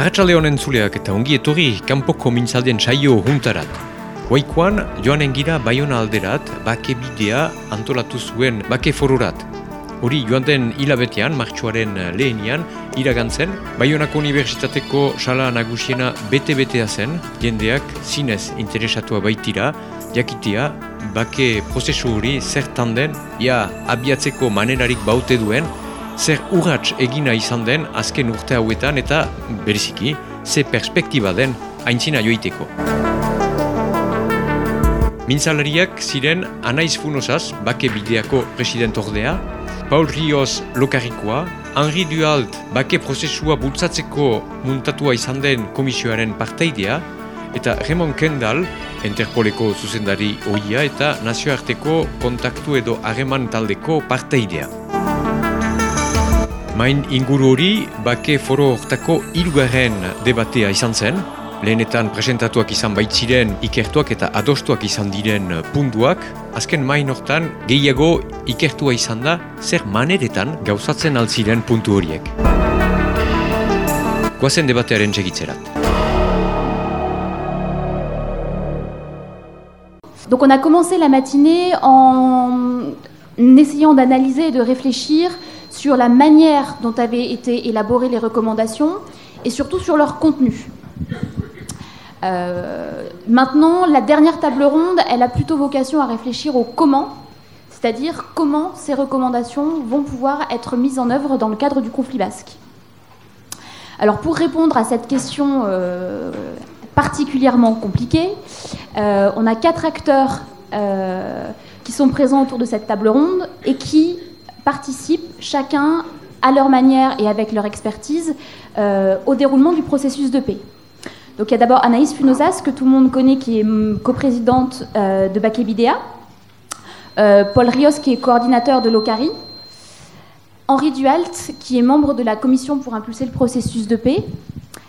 Arratxalde honen zuleak eta ongi etorri kanpoko mintzaldien saio juntarat. Goikoan, joanen gira Bayona alderat, bake bidea antolatu zuen bake forurat. Hori joan den hilabetean, martxoaren lehenian, iragantzen, Bayonako Unibertsitateko sala nagusiena bete-betea zen, jendeak zinez interesatua baitira, jakitea, bake prozesu hori zertan den, ia abiatzeko manerarik baute duen, zer urrats egina izan den azken urte hauetan eta beriziki ze perspektiba den aintzina joiteko. Mintzalariak ziren Anaiz Funosaz, bake bideako president ordea, Paul Rios lokarikoa, Henri Dualt bake prozesua bultzatzeko muntatua izan den komisioaren parteidea, eta Raymond Kendall, Interpoleko zuzendari oia eta nazioarteko kontaktu edo hareman taldeko parteidea. Main inguru hori, bake foro hortako ilugarren debatea izan zen. Lehenetan presentatuak izan baitziren ikertuak eta adostuak izan diren puntuak. Azken main hortan gehiago ikertua izan da zer maneretan gauzatzen altziren puntu horiek. Guazen debatearen segitzerat. Donc on a commencé la matinée en essayant d'analyser et de réfléchir sur la manière dont avaient été élaborées les recommandations et surtout sur leur contenu. Euh, maintenant, la dernière table ronde, elle a plutôt vocation à réfléchir au comment, c'est-à-dire comment ces recommandations vont pouvoir être mises en œuvre dans le cadre du conflit basque. Alors pour répondre à cette question euh, particulièrement compliquée, euh, on a quatre acteurs qui sont présents autour de cette table ronde et qui participent chacun à leur manière et avec leur expertise euh, au déroulement du processus de paix. Donc il y a d'abord Anaïs Funosas, que tout le monde connaît, qui est coprésidente euh, de Bakebidea, euh, Paul Rios, qui est coordinateur de l'OCARI, Henri Dualt, qui est membre de la commission pour impulser le processus de paix,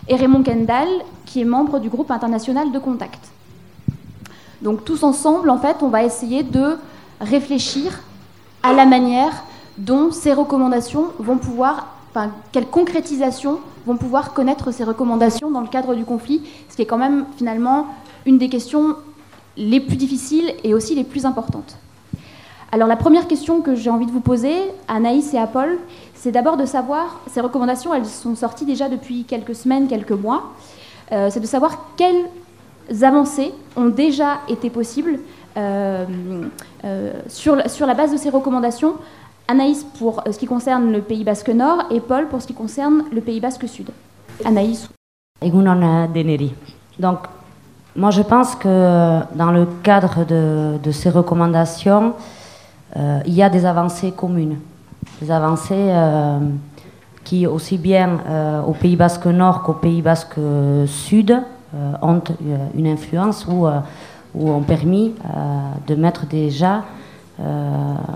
et Raymond Kendall, qui est membre du groupe international de contact. Donc tous ensemble, en fait, on va essayer de réfléchir à la manière dont ces recommandations vont pouvoir, enfin, quelles concrétisations vont pouvoir connaître ces recommandations dans le cadre du conflit, ce qui est quand même finalement une des questions les plus difficiles et aussi les plus importantes. Alors la première question que j'ai envie de vous poser, à Naïs et à Paul, c'est d'abord de savoir, ces recommandations, elles sont sorties déjà depuis quelques semaines, quelques mois, euh, c'est de savoir quelles avancées ont déjà été possibles euh, euh, sur la base de ces recommandations Anaïs pour ce qui concerne le Pays Basque Nord et Paul pour ce qui concerne le Pays Basque Sud. Anaïs. Donc, moi je pense que dans le cadre de, ces recommandations, euh, il y a des avancées communes. Des avancées euh, qui, aussi bien euh, au Pays Basque Nord qu'au Pays Basque Sud, ont une influence ou, ont permis de mettre déjà euh,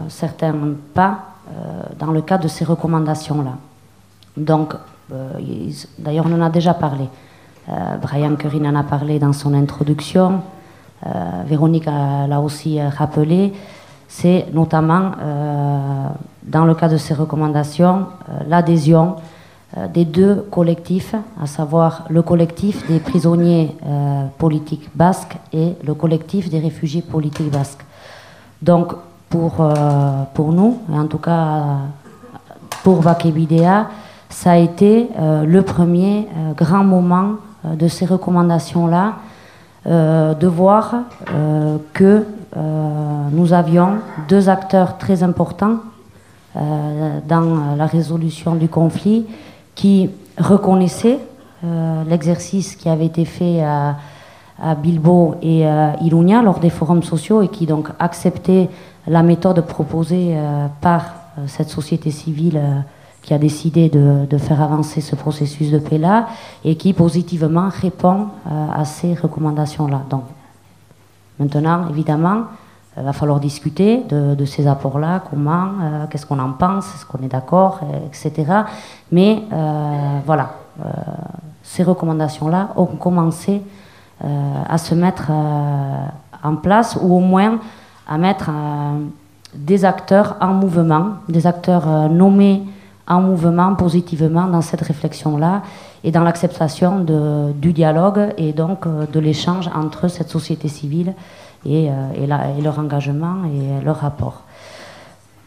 certains pas euh, dans le cadre de ces recommandations-là. Donc, euh, d'ailleurs, on en a déjà parlé. Brian Curry en a parlé dans son introduction. Véronique l'a aussi rappelé. C'est notamment, dans le cadre de ces recommandations, l'adhésion des deux collectifs, à savoir le collectif des prisonniers politiques basques et le collectif des réfugiés politiques basques. Donc, pour, euh, pour nous, en tout cas pour Vakebidea, ça a été euh, le premier euh, grand moment de ces recommandations-là, de voir que nous avions deux acteurs très importants dans la résolution du conflit qui reconnaissaient l'exercice qui avait été fait à, à Bilbo et à lors des forums sociaux et qui donc acceptaient la méthode proposée euh, par euh, cette société civile euh, qui a décidé de, faire avancer ce processus de paix-là et qui positivement répond à ces recommandations-là. Donc, maintenant, évidemment, il va falloir discuter de, ces apports-là, comment, qu'est-ce qu'on en pense, est-ce qu'on est d'accord, etc. Mais voilà, ces recommandations-là ont commencé à se mettre en place, ou au moins à mettre euh, des acteurs en mouvement, des acteurs euh, nommés en mouvement positivement dans cette réflexion-là, et dans l'acceptation du dialogue et donc de l'échange entre cette société civile et, leur engagement et leur rapport.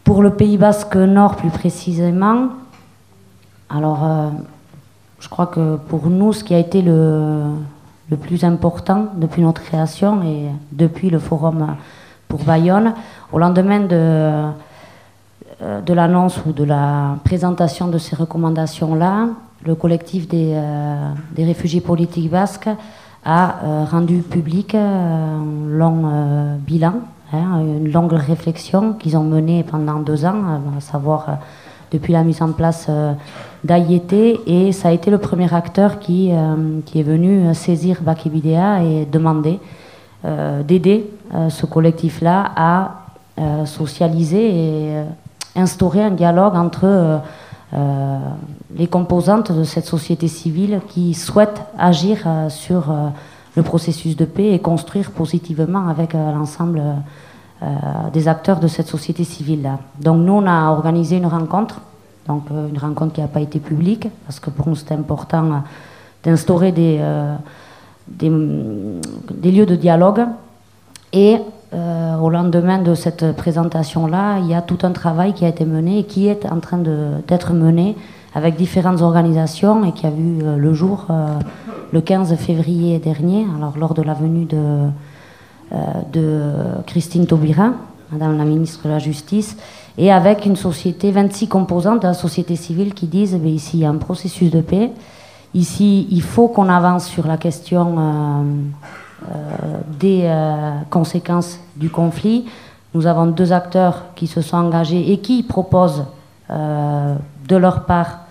Pour le Pays Basque Nord plus précisément, alors je crois que pour nous, ce qui a été le plus important depuis notre création et depuis le forum pour Bayonne, au lendemain de, euh, de l'annonce ou de la présentation de ces recommandations-là, le collectif des, euh, réfugiés politiques basques a euh, rendu public un long bilan, hein, une longue réflexion qu'ils ont menée pendant deux ans, à savoir depuis la mise en place d'Ayété et ça a été le premier acteur qui, est venu saisir Bakibidea et demander d'aider euh, ce collectif-là à socialiser et instaurer un dialogue entre les composantes de cette société civile qui souhaitent agir sur le processus de paix et construire positivement avec l'ensemble des acteurs de cette société civile-là. Donc nous, on a organisé une rencontre donc euh, une rencontre qui n'a pas été publique, parce que pour nous c'était important euh, d'instaurer des, euh, des, lieux de dialogue. Et au lendemain de cette présentation-là, il y a tout un travail qui a été mené et qui est en train d'être mené avec différentes organisations et qui a vu le jour le 15 février dernier, alors lors de la venue de, Christine Taubira, Madame la ministre de la Justice, et avec une société, 26 composantes de la société civile qui disent mais ici il y a un processus de paix, ici il faut qu'on avance sur la question euh, euh, des euh, conséquences du conflit. Nous avons deux acteurs qui se sont engagés et qui proposent de leur part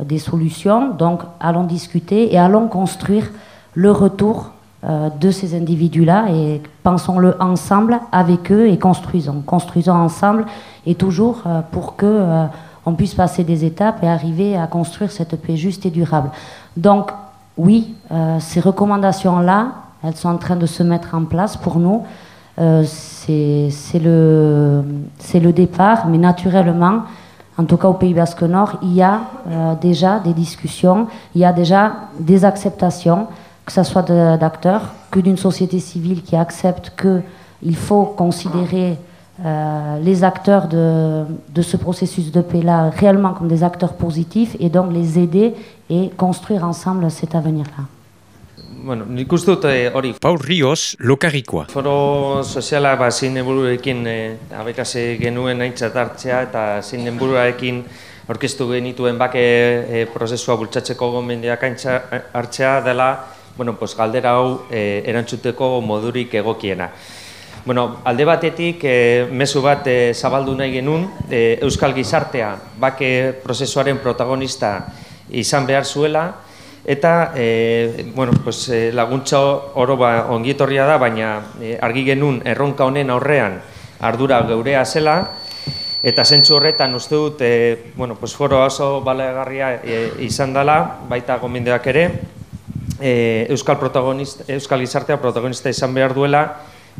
des solutions. Donc allons discuter et allons construire le retour de ces individus-là et pensons-le ensemble avec eux et construisons. Construisons ensemble et toujours pour que on puisse passer des étapes et arriver à construire cette paix juste et durable. Donc oui, euh, ces recommandations-là, elles sont en train de se mettre en place pour nous. c'est le, le départ, mais naturellement, en tout cas au Pays Basque Nord, il y a déjà des discussions, il y a déjà des acceptations, que ce soit d'acteurs, que d'une société civile qui accepte qu'il faut considérer euh, les acteurs de, de, ce processus de paix-là réellement comme des acteurs positifs et donc les aider et construire ensemble cet avenir-là. Bueno, nik uste dut eh, hori... Paul Rios, lokarikoa. Foro soziala ba, zein buruekin eh, abekase genuen aintzat hartzea eta zein buruekin orkestu genituen bake eh, prozesua bultzatzeko gomendiak aintzat hartzea dela bueno, pues, galdera hau eh, erantzuteko modurik egokiena. Bueno, alde batetik, e, mezu bat e, zabaldu nahi genuen, e, Euskal Gizartea bake prozesuaren protagonista izan behar zuela, eta e, bueno, pues, laguntza oro ba, ongietorria da, baina e, argi genuen erronka honen aurrean ardura geurea zela, eta zentsu horretan uste dut e, bueno, pues, foro oso balegarria e, izan dela, baita gomendeak ere, e, Euskal, Euskal Gizartea protagonista izan behar duela,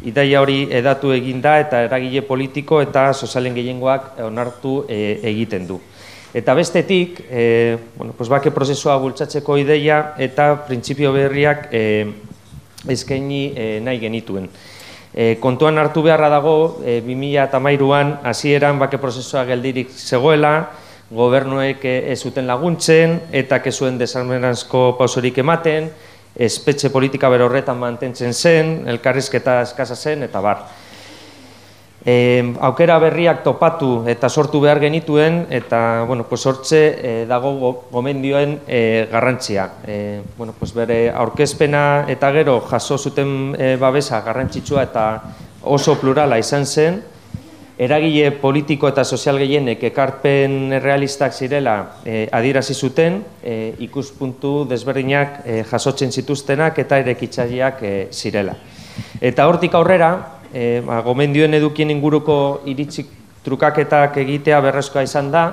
Idaia hori edatu egin da eta eragile politiko eta sozialen gehiengoak onartu e, egiten du. Eta bestetik, e, bueno, pues bake prozesua bultzatzeko ideia eta printzipio berriak e, eskaini e, nahi genituen. E, kontuan hartu beharra dago, e, 2008an hasieran bake prozesua geldirik zegoela, gobernuek ez zuten laguntzen eta kezuen desarmenazko pausorik ematen, espetxe politika bero horretan mantentzen zen, elkarrizketa eskasa zen, eta bar. E, aukera berriak topatu eta sortu behar genituen, eta bueno, pues hortze e, dago gomendioen e, garrantzia. E, bueno, pues bere aurkezpena eta gero jaso zuten e, babesa garrantzitsua eta oso plurala izan zen, eragile politiko eta sozial gehienek ekarpen realistak zirela e, adierazi zuten, e, ikuspuntu desberdinak e, jasotzen zituztenak eta erekitzaileak e, zirela. Eta hortik aurrera, e, ba, gomendioen edukien inguruko iritzik trukaketak egitea berrezkoa izan da,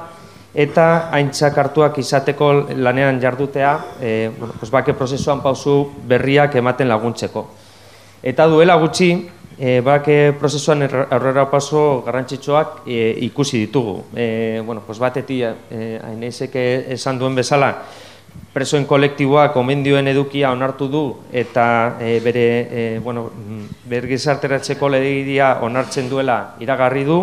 eta haintzak hartuak izateko lanean jardutea, e, bueno, bake prozesuan pausu berriak ematen laguntzeko. Eta duela gutxi, e, bake prozesuan aurrera paso garrantzitsuak e, ikusi ditugu. E, bueno, pues batetik, e, esan duen bezala, presoen kolektiboak omendioen edukia onartu du eta e, bere e, bueno, bergizarteratzeko legidia onartzen duela iragarri du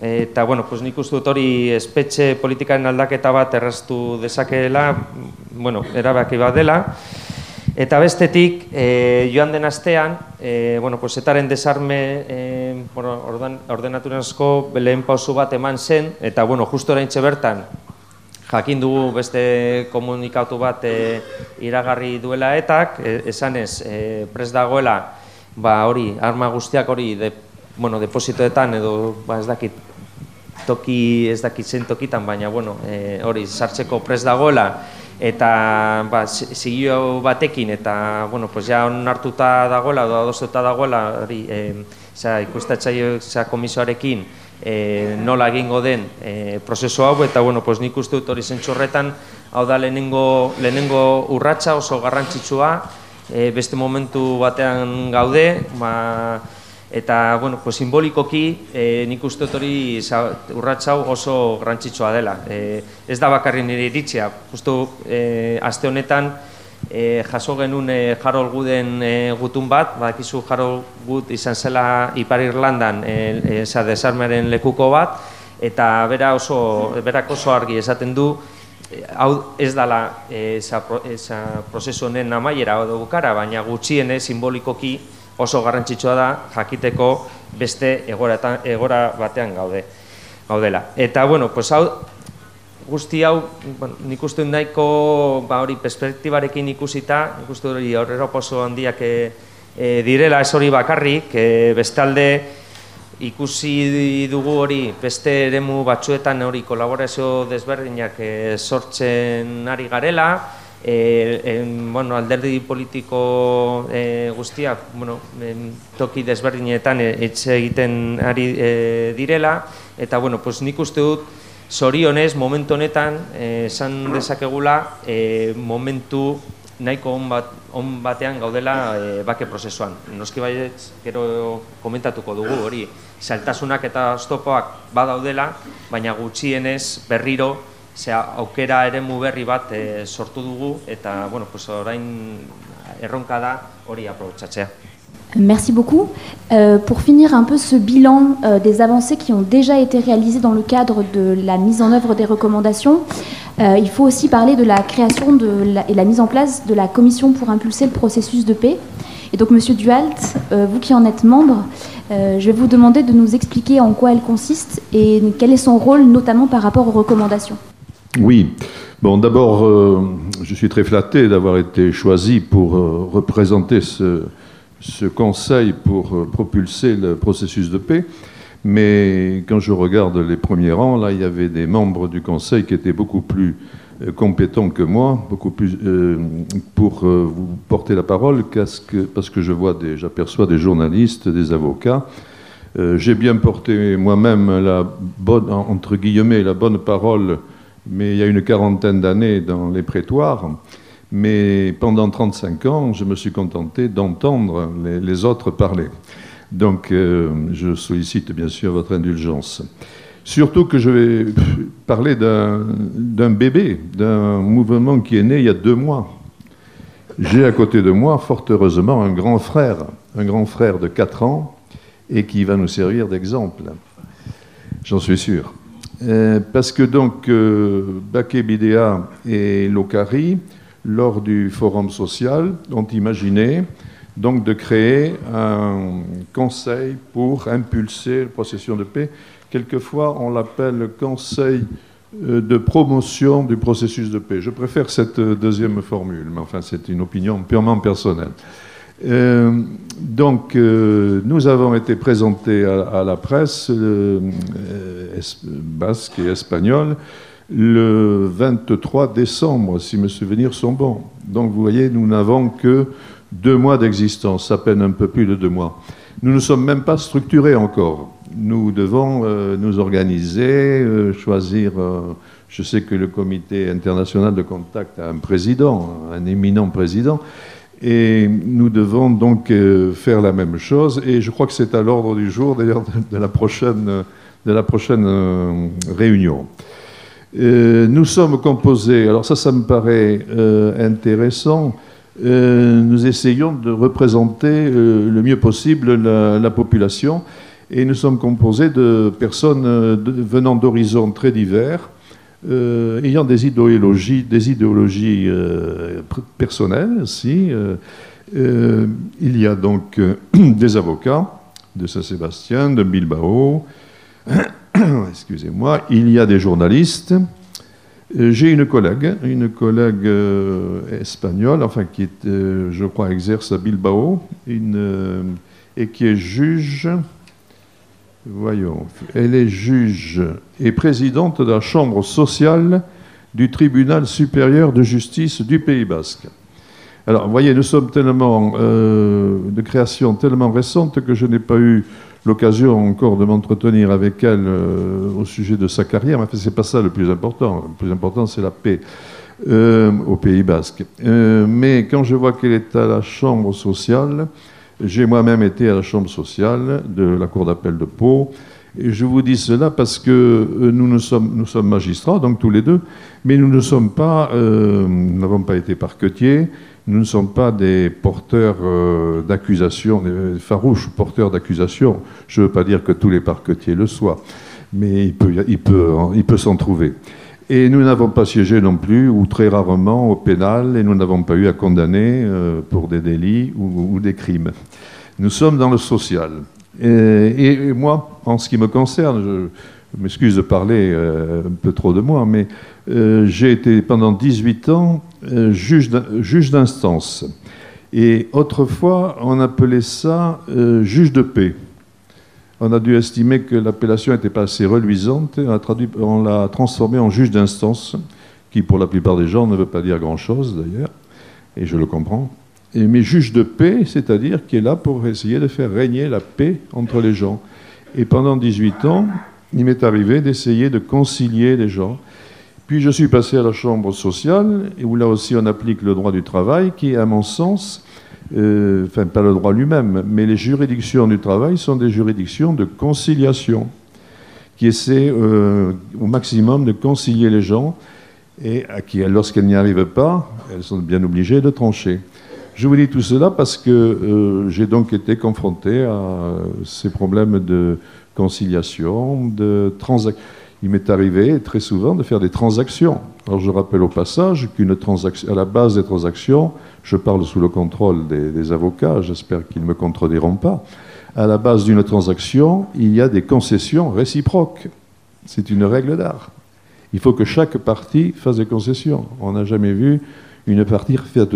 eta bueno, pues nik uste dut hori espetxe politikaren aldaketa bat erraztu dezakeela, bueno, erabaki bat dela. Eta bestetik, e, joan den astean, e, bueno, pues etaren desarme e, bueno, orden, ordenaturazko lehen pausu bat eman zen, eta bueno, justo orain bertan, jakin dugu beste komunikatu bat e, iragarri duela etak, e, esanez, e, pres dagoela, ba hori, arma guztiak hori, de, bueno, depositoetan edo, ba ez dakit, toki ez dakit zen tokitan, baina, bueno, e, hori, sartzeko pres dagoela, eta ba, zigio batekin, eta, bueno, pues ja onartuta dagoela, edo adostuta dagoela, hori, e, ikustatzaio komisioarekin, e, nola egingo den e, prozesu hau eta bueno, pues nik uste dut hori zentzurretan hau da lehenengo, lehenengo urratsa oso garrantzitsua e, beste momentu batean gaude ba, eta bueno, pues simbolikoki e, nik uste hori urratsa hau oso garrantzitsua dela. E, ez da bakarri nire iritzia. Justu e, aste honetan e, jaso genuen e, Harold Gooden e, gutun bat, badakizu Harold Good izan zela Ipar Irlandan e, e, desarmearen lekuko bat, eta bera oso, berak oso argi esaten du, hau ez dala eza, eza prozesu honen amaiera edo bukara, baina gutxiene simbolikoki oso garrantzitsua da jakiteko beste egora, egora batean gaude gaudela. Eta bueno, pues hau guzti hau, bueno, nik uste nahiko ba, hori perspektibarekin ikusita, nik uste hori aurrera oso handiak e, direla ez hori bakarrik, e, bestalde ikusi dugu hori beste eremu batzuetan hori kolaborazio desberdinak e, sortzen ari garela, e, en, bueno, alderdi politiko e, guztiak bueno, en, toki desberdinetan etxe egiten ari e, direla, eta bueno, pues nik uste dut Zorionez, momentu honetan, eh, esan dezakegula, e, momentu nahiko on, bat, on batean gaudela e, bake prozesuan. Noski bai, gero komentatuko dugu hori, saltasunak eta stopoak badaudela, baina gutxienez berriro, aukera bat e, sortu dugu, eta bueno, pues, orain erronka da hori aprobetsatzea. Merci beaucoup. Euh, pour finir un peu ce bilan euh, des avancées qui ont déjà été réalisées dans le cadre de la mise en œuvre des recommandations, euh, il faut aussi parler de la création de et la mise en place de la commission pour impulser le processus de paix. Et donc, Monsieur Dualt, vous qui en êtes membre, je vais vous demander de nous expliquer en quoi elle consiste et quel est son rôle, notamment par rapport aux recommandations. Oui. Bon, d'abord, je suis très flatté d'avoir été choisi pour représenter ce, conseil pour euh, propulser le processus de paix. Mais quand je regarde les premiers rangs, là, il y avait des membres du Conseil qui étaient beaucoup plus euh, compétents que moi, beaucoup plus euh, pour vous porter la parole, parce que je vois, j'aperçois des journalistes, des avocats. J'ai bien porté moi-même la bonne, entre guillemets, la bonne parole, mais il y a une quarantaine d'années dans les prétoires. Mais pendant 35 ans, je me suis contenté d'entendre les, autres parler. Donc, euh, je sollicite bien sûr votre indulgence. Surtout que je vais parler d'un bébé, d'un mouvement qui est né il y a deux mois. J'ai à côté de moi, fort heureusement, un grand frère, un grand frère de 4 ans, et qui va nous servir d'exemple. J'en suis sûr. Euh, parce que donc, euh, Baké et Lokari lors du forum social, ont imaginé donc de créer un conseil pour impulser le processus de paix. Quelquefois, on l'appelle le conseil euh, de promotion du processus de paix. Je préfère cette deuxième formule, mais enfin, c'est une opinion purement personnelle. Euh, donc, euh, nous avons été présentés à, la presse basque et espagnole le 23 décembre, si mes souvenirs sont bons. Donc vous voyez, nous n'avons que deux mois d'existence, à peine un peu plus de deux mois. Nous ne sommes même pas structurés encore. Nous devons euh, nous organiser, euh, choisir. Euh, je sais que le comité international de contact a un président, un éminent président, et nous devons donc faire la même chose. Et je crois que c'est à l'ordre du jour, d'ailleurs, de, la prochaine, de la prochaine réunion. Euh, nous sommes composés, alors ça, ça me paraît euh, intéressant, euh, nous essayons de représenter le mieux possible la, population et nous sommes composés de personnes venant d'horizons très divers, ayant des idéologies, des idéologies personnelles aussi. il y a donc des avocats de Saint-Sébastien, de Bilbao, excusez-moi, il y a des journalistes. Euh, j'ai une collègue, une collègue euh, espagnole, enfin qui est, euh, je crois, exerce à Bilbao, et qui est juge. Voyons, elle est juge et présidente de la chambre sociale du tribunal supérieur de justice du Pays Basque. Alors, vous voyez, nous sommes tellement de création tellement récente que je n'ai pas eu l'occasion encore de m'entretenir avec elle euh, au sujet de sa carrière, mais c'est pas ça le plus important. Le plus important, c'est la paix euh, au Pays Basque. Euh, mais quand je vois qu'elle est à la chambre sociale, j'ai moi-même été à la chambre sociale de la cour d'appel de Pau. Et je vous dis cela parce que nous, nous, sommes, nous sommes magistrats, donc tous les deux, mais nous ne sommes pas, nous n'avons pas été parquetiers, nous ne sommes pas des porteurs euh, d'accusations, des farouches porteurs d'accusations. Je ne veux pas dire que tous les parquetiers le soient, mais il peut, il peut, il peut s'en trouver. Et nous n'avons pas siégé non plus, ou très rarement, au pénal, et nous n'avons pas eu à condamner euh, pour des délits ou, des crimes. Nous sommes dans le social. Et, moi, en ce qui me concerne, je, m'excuse de parler euh, un peu trop de moi, mais j'ai été pendant 18 ans euh, juge d'instance. Et autrefois, on appelait ça euh, juge de paix. On a dû estimer que l'appellation n'était pas assez reluisante. On l'a transformé en juge d'instance, qui pour la plupart des gens ne veut pas dire grand-chose d'ailleurs, et je le comprends. Et, mais juge de paix, c'est-à-dire qui est là pour essayer de faire régner la paix entre les gens. Et pendant 18 ans, il m'est arrivé d'essayer de concilier les gens puis je suis passé à la chambre sociale, où là aussi on applique le droit du travail, qui, à mon sens, euh, enfin pas le droit lui-même, mais les juridictions du travail sont des juridictions de conciliation, qui essaient euh, au maximum de concilier les gens, et à qui, lorsqu'elles n'y arrivent pas, elles sont bien obligées de trancher. Je vous dis tout cela parce que euh, j'ai donc été confronté à ces problèmes de conciliation, de transaction il m'est arrivé très souvent de faire des transactions. Alors je rappelle au passage qu'une transaction, à la base des transactions, je parle sous le contrôle des, avocats, j'espère qu'ils ne me contrediront pas, à la base d'une transaction, il y a des concessions réciproques. C'est une règle d'art. Il faut que chaque partie fasse des concessions. On n'a jamais vu une partie faire,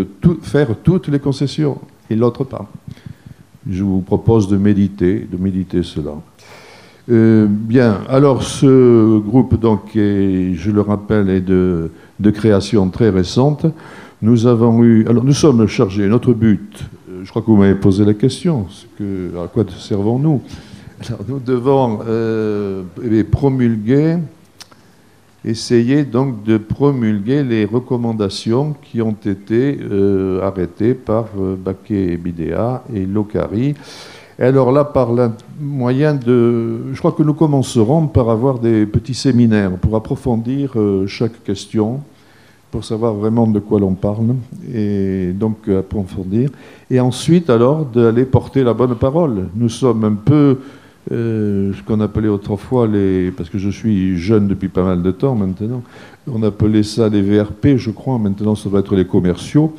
faire toutes les concessions et l'autre pas. Je vous propose de méditer, de méditer cela. Euh, bien, alors ce groupe, donc, je le rappelle, est de, création très récente. Nous avons eu, alors nous sommes chargés, notre but, euh, je crois que vous m'avez posé la question, que, à quoi servons-nous? Nous devons euh, promulguer, essayer donc de promulguer les recommandations qui ont été arrêtées par Baquet et et Locari et alors là, par le moyen de... Je crois que nous commencerons par avoir des petits séminaires pour approfondir euh, chaque question, pour savoir vraiment de quoi l'on parle, et donc approfondir. Et ensuite, alors, d'aller porter la bonne parole. Nous sommes un peu euh, ce qu'on appelait autrefois les... Parce que je suis jeune depuis pas mal de temps maintenant. On appelait ça les VRP, je crois. Maintenant, ça doit être les commerciaux.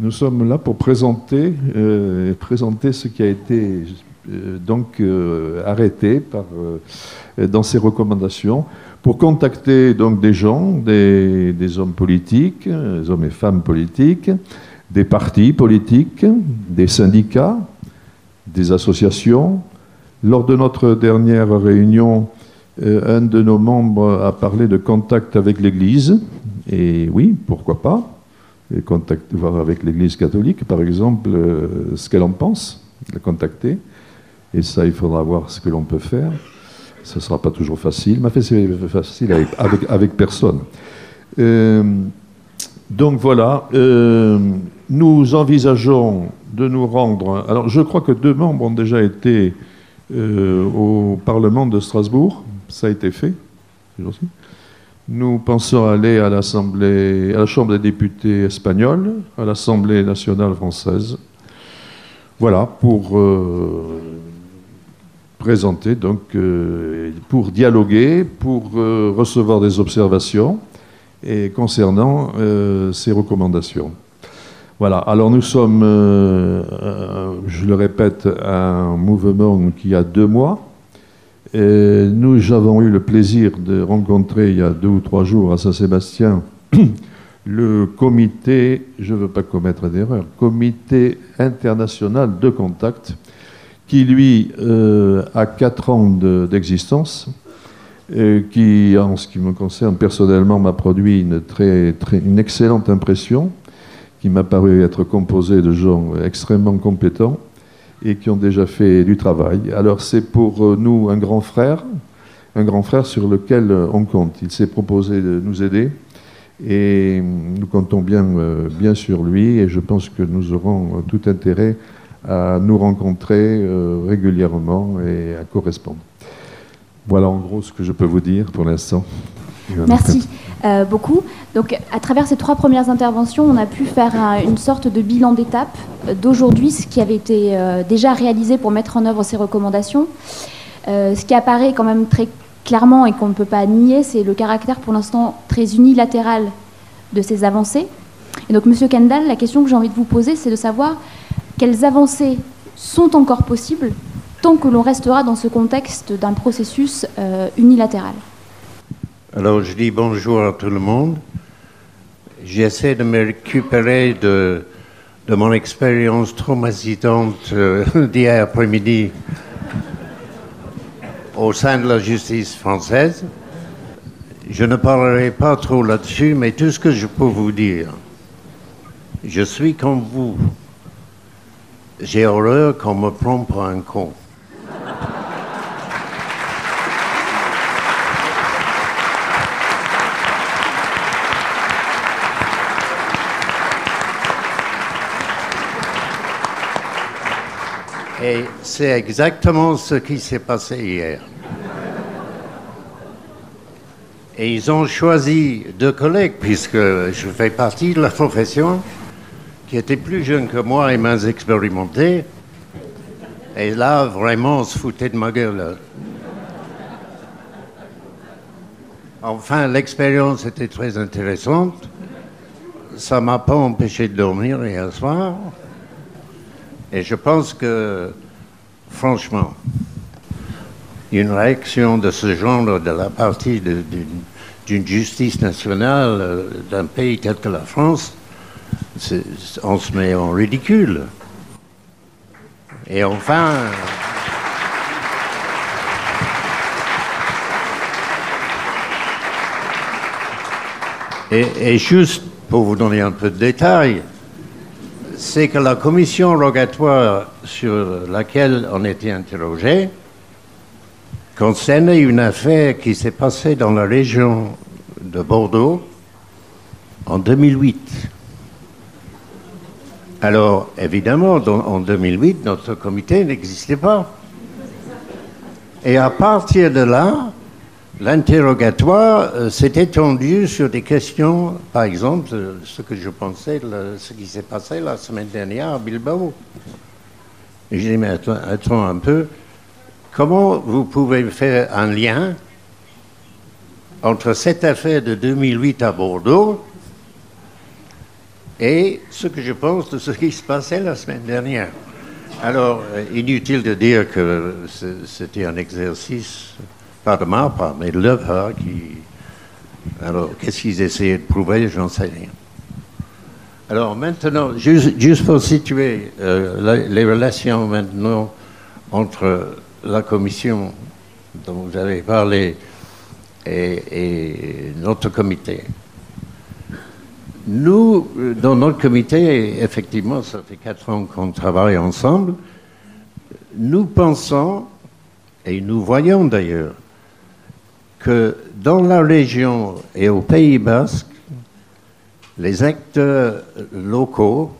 Nous sommes là pour présenter, euh, ce qui a été euh, donc arrêté par, dans ces recommandations, pour contacter donc des gens, des, hommes politiques, des hommes et femmes politiques, des partis politiques, des syndicats, des associations. Lors de notre dernière réunion, un de nos membres a parlé de contact avec l'Église, et oui, pourquoi pas contact, voir avec l'Église catholique, par exemple, euh, ce qu'elle en pense, la contacter. Et ça, il faudra voir ce que l'on peut faire. Ce ne sera pas toujours facile, mais c'est facile avec, personne. Euh, donc voilà, euh, nous envisageons de nous rendre. Alors, je crois que deux membres ont déjà été au Parlement de Strasbourg. Ça a été fait. Nous pensons aller à l'Assemblée, à la Chambre des députés espagnole, à l'Assemblée nationale française. Voilà, pour euh, présenter, donc, euh, pour dialoguer, pour euh, recevoir des observations et concernant ces recommandations. Voilà, alors nous sommes, je le répète, un mouvement qui a deux mois. Nous avons eu le plaisir de rencontrer il y a deux ou trois jours à Saint-Sébastien le comité, je ne veux pas commettre d'erreur, comité international de contact, qui lui euh, a quatre ans d'existence, qui, en ce qui me concerne personnellement, m'a produit une, très, très, une excellente impression, qui m'a paru être composé de gens extrêmement compétents et qui ont déjà fait du travail. Alors c'est pour euh, nous un grand frère, un grand frère sur lequel euh, on compte. Il s'est proposé de nous aider et nous comptons bien, euh, bien sur lui et je pense que nous aurons tout intérêt à nous rencontrer régulièrement et à correspondre. Voilà en gros ce que je peux vous dire pour l'instant. Merci beaucoup. Donc, à travers ces trois premières interventions, on a pu faire une sorte de bilan d'étape euh, d'aujourd'hui, ce qui avait été euh, déjà réalisé pour mettre en œuvre ces recommandations. Euh, ce qui apparaît quand même très clairement et qu'on ne peut pas nier, c'est le caractère pour l'instant très unilatéral de ces avancées. Et donc, Monsieur Kendall, la question que j'ai envie de vous poser, c'est de savoir quelles avancées sont encore possibles tant que l'on restera dans ce contexte d'un processus unilatéral. Alors, je dis bonjour à tout le monde j'essaie de me récupérer de, mon expérience traumatisante euh, d'hier après-midi au sein de la justice française. Je ne parlerai pas trop là-dessus, mais tout ce que je peux vous dire, je suis comme vous. J'ai horreur qu'on me prenne pour un con. C'est exactement ce qui s'est passé hier. Et ils ont choisi deux collègues, puisque je fais partie de la profession, qui étaient plus jeunes que moi et moins expérimentés. Et là, vraiment, on se foutait de ma gueule. Enfin, l'expérience était très intéressante. Ça m'a pas empêché de dormir hier soir. Et je pense que, franchement, une réaction de ce genre de la partie d'une justice nationale euh, d'un pays tel que la France, on se met en ridicule. Et enfin... Et, et, juste pour vous donner un peu de détails, c'est que la commission rogatoire sur laquelle on était interrogé concernait une affaire qui s'est passée dans la région de Bordeaux en 2008. Alors, évidemment, en 2008, notre comité n'existait pas. Et à partir de là, L'interrogatoire euh, s'est étendu sur des questions, par exemple, ce que je pensais, ce qui s'est passé la semaine dernière à Bilbao. J'ai dit, mais attends, un peu, comment vous pouvez faire un lien entre cette affaire de 2008 à Bordeaux et ce que je pense de ce qui se passait la semaine dernière? Alors, euh, inutile de dire que c'était un exercice pas de ma part, mais l'œuvre qui. Alors, qu'est-ce qu'ils essayaient de prouver J'en sais rien. Alors maintenant, juste, pour situer euh, les relations maintenant entre la commission dont vous avez parlé et, notre comité. Nous, dans notre comité, effectivement, ça fait quatre ans qu'on travaille ensemble, nous pensons, et nous voyons d'ailleurs, que dans la région et au Pays basque, les acteurs locaux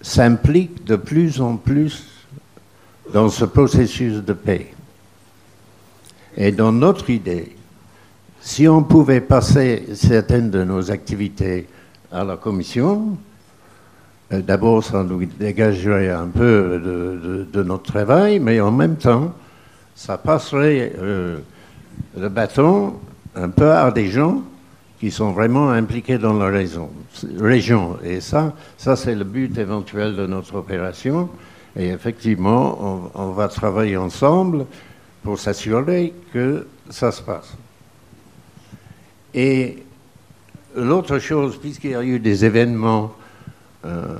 s'impliquent de plus en plus dans ce processus de paix. Et dans notre idée, si on pouvait passer certaines de nos activités à la commission, euh, d'abord ça nous dégagerait un peu de, de, notre travail, mais en même temps, ça passerait euh, le bâton un peu à des gens qui sont vraiment impliqués dans la région. région. Et ça, ça c'est le but éventuel de notre opération. Et effectivement, on, va travailler ensemble pour s'assurer que ça se passe. Et l'autre chose, puisqu'il y a eu des événements euh,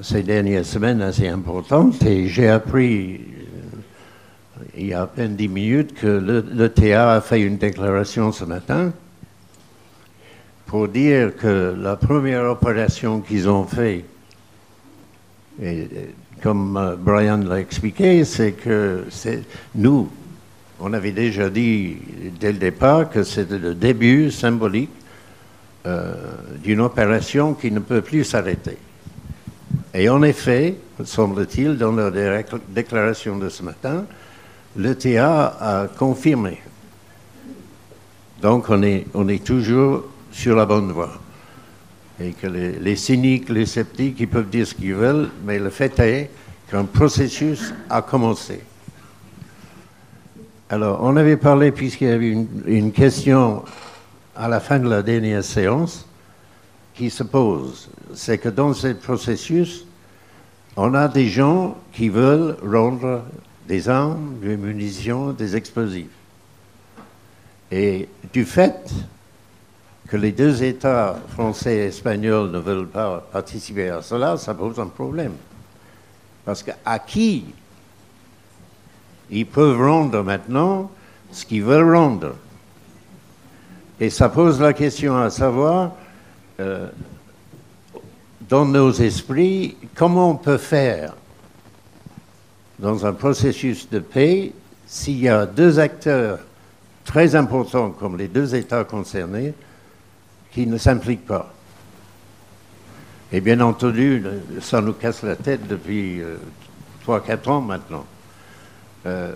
ces dernières semaines assez importantes, et j'ai appris il y a à peine dix minutes que le, le a fait une déclaration ce matin pour dire que la première opération qu'ils ont faite, comme euh, Brian l'a expliqué, c'est que nous, on avait déjà dit dès le départ que c'était le début symbolique euh, d'une opération qui ne peut plus s'arrêter. Et en effet, semble-t-il, dans la déclaration de ce matin, le TA a confirmé. Donc on est, on est toujours sur la bonne voie. Et que les, cyniques, les sceptiques, ils peuvent dire ce qu'ils veulent, mais le fait est qu'un processus a commencé. Alors, on avait parlé, puisqu'il y avait une, une, question à la fin de la dernière séance qui se pose, c'est que dans ce processus, on a des gens qui veulent rendre des armes, des munitions, des explosifs. Et du fait que les deux États français et espagnols ne veulent pas participer à cela, ça pose un problème. Parce qu'à qui ils peuvent rendre maintenant ce qu'ils veulent rendre? Et ça pose la question à savoir, euh, dans nos esprits, comment on peut faire dans un processus de paix s'il y a deux acteurs très importants comme les deux États concernés qui ne s'impliquent pas. Et bien entendu, ça nous casse la tête depuis euh, trois, 4 ans maintenant. Euh,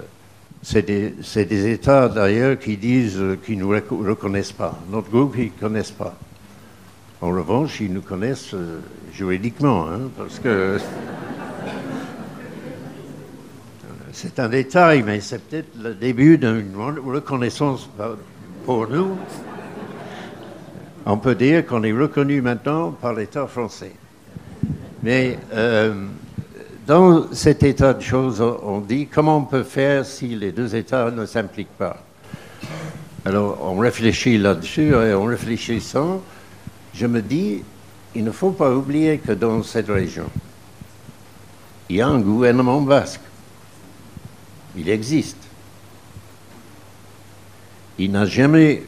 c'est des, États d'ailleurs qui disent euh, qu'ils ne nous reconnaissent pas. Notre groupe, ils ne connaissent pas. En revanche, ils nous connaissent juridiquement, hein, parce que c'est un détail, mais c'est peut-être le début d'une reconnaissance pour nous on peut dire qu'on est reconnu maintenant par l'État français. Mais euh, dans cet état de choses, on dit comment on peut faire si les deux États ne s'impliquent pas. Alors on réfléchit là-dessus et en réfléchissant, je me dis, il ne faut pas oublier que dans cette région, il y a un gouvernement basque. Il existe. Il n'a jamais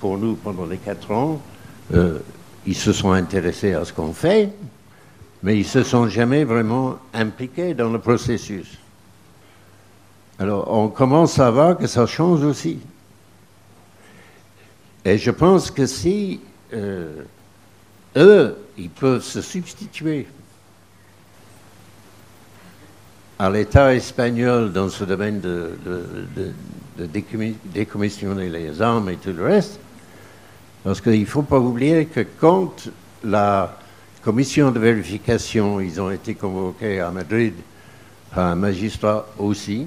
pour nous pendant les quatre ans. Euh, ils se sont intéressés à ce qu'on fait, mais ils se sont jamais vraiment impliqués dans le processus. Alors, on commence à voir que ça change aussi. Et je pense que si euh, eux, ils peuvent se substituer à l'État espagnol dans ce domaine de, décommissionner les armes et tout le reste, parce qu'il ne faut pas oublier que quand la commission de vérification, ils ont été convoqués à Madrid par un magistrat aussi,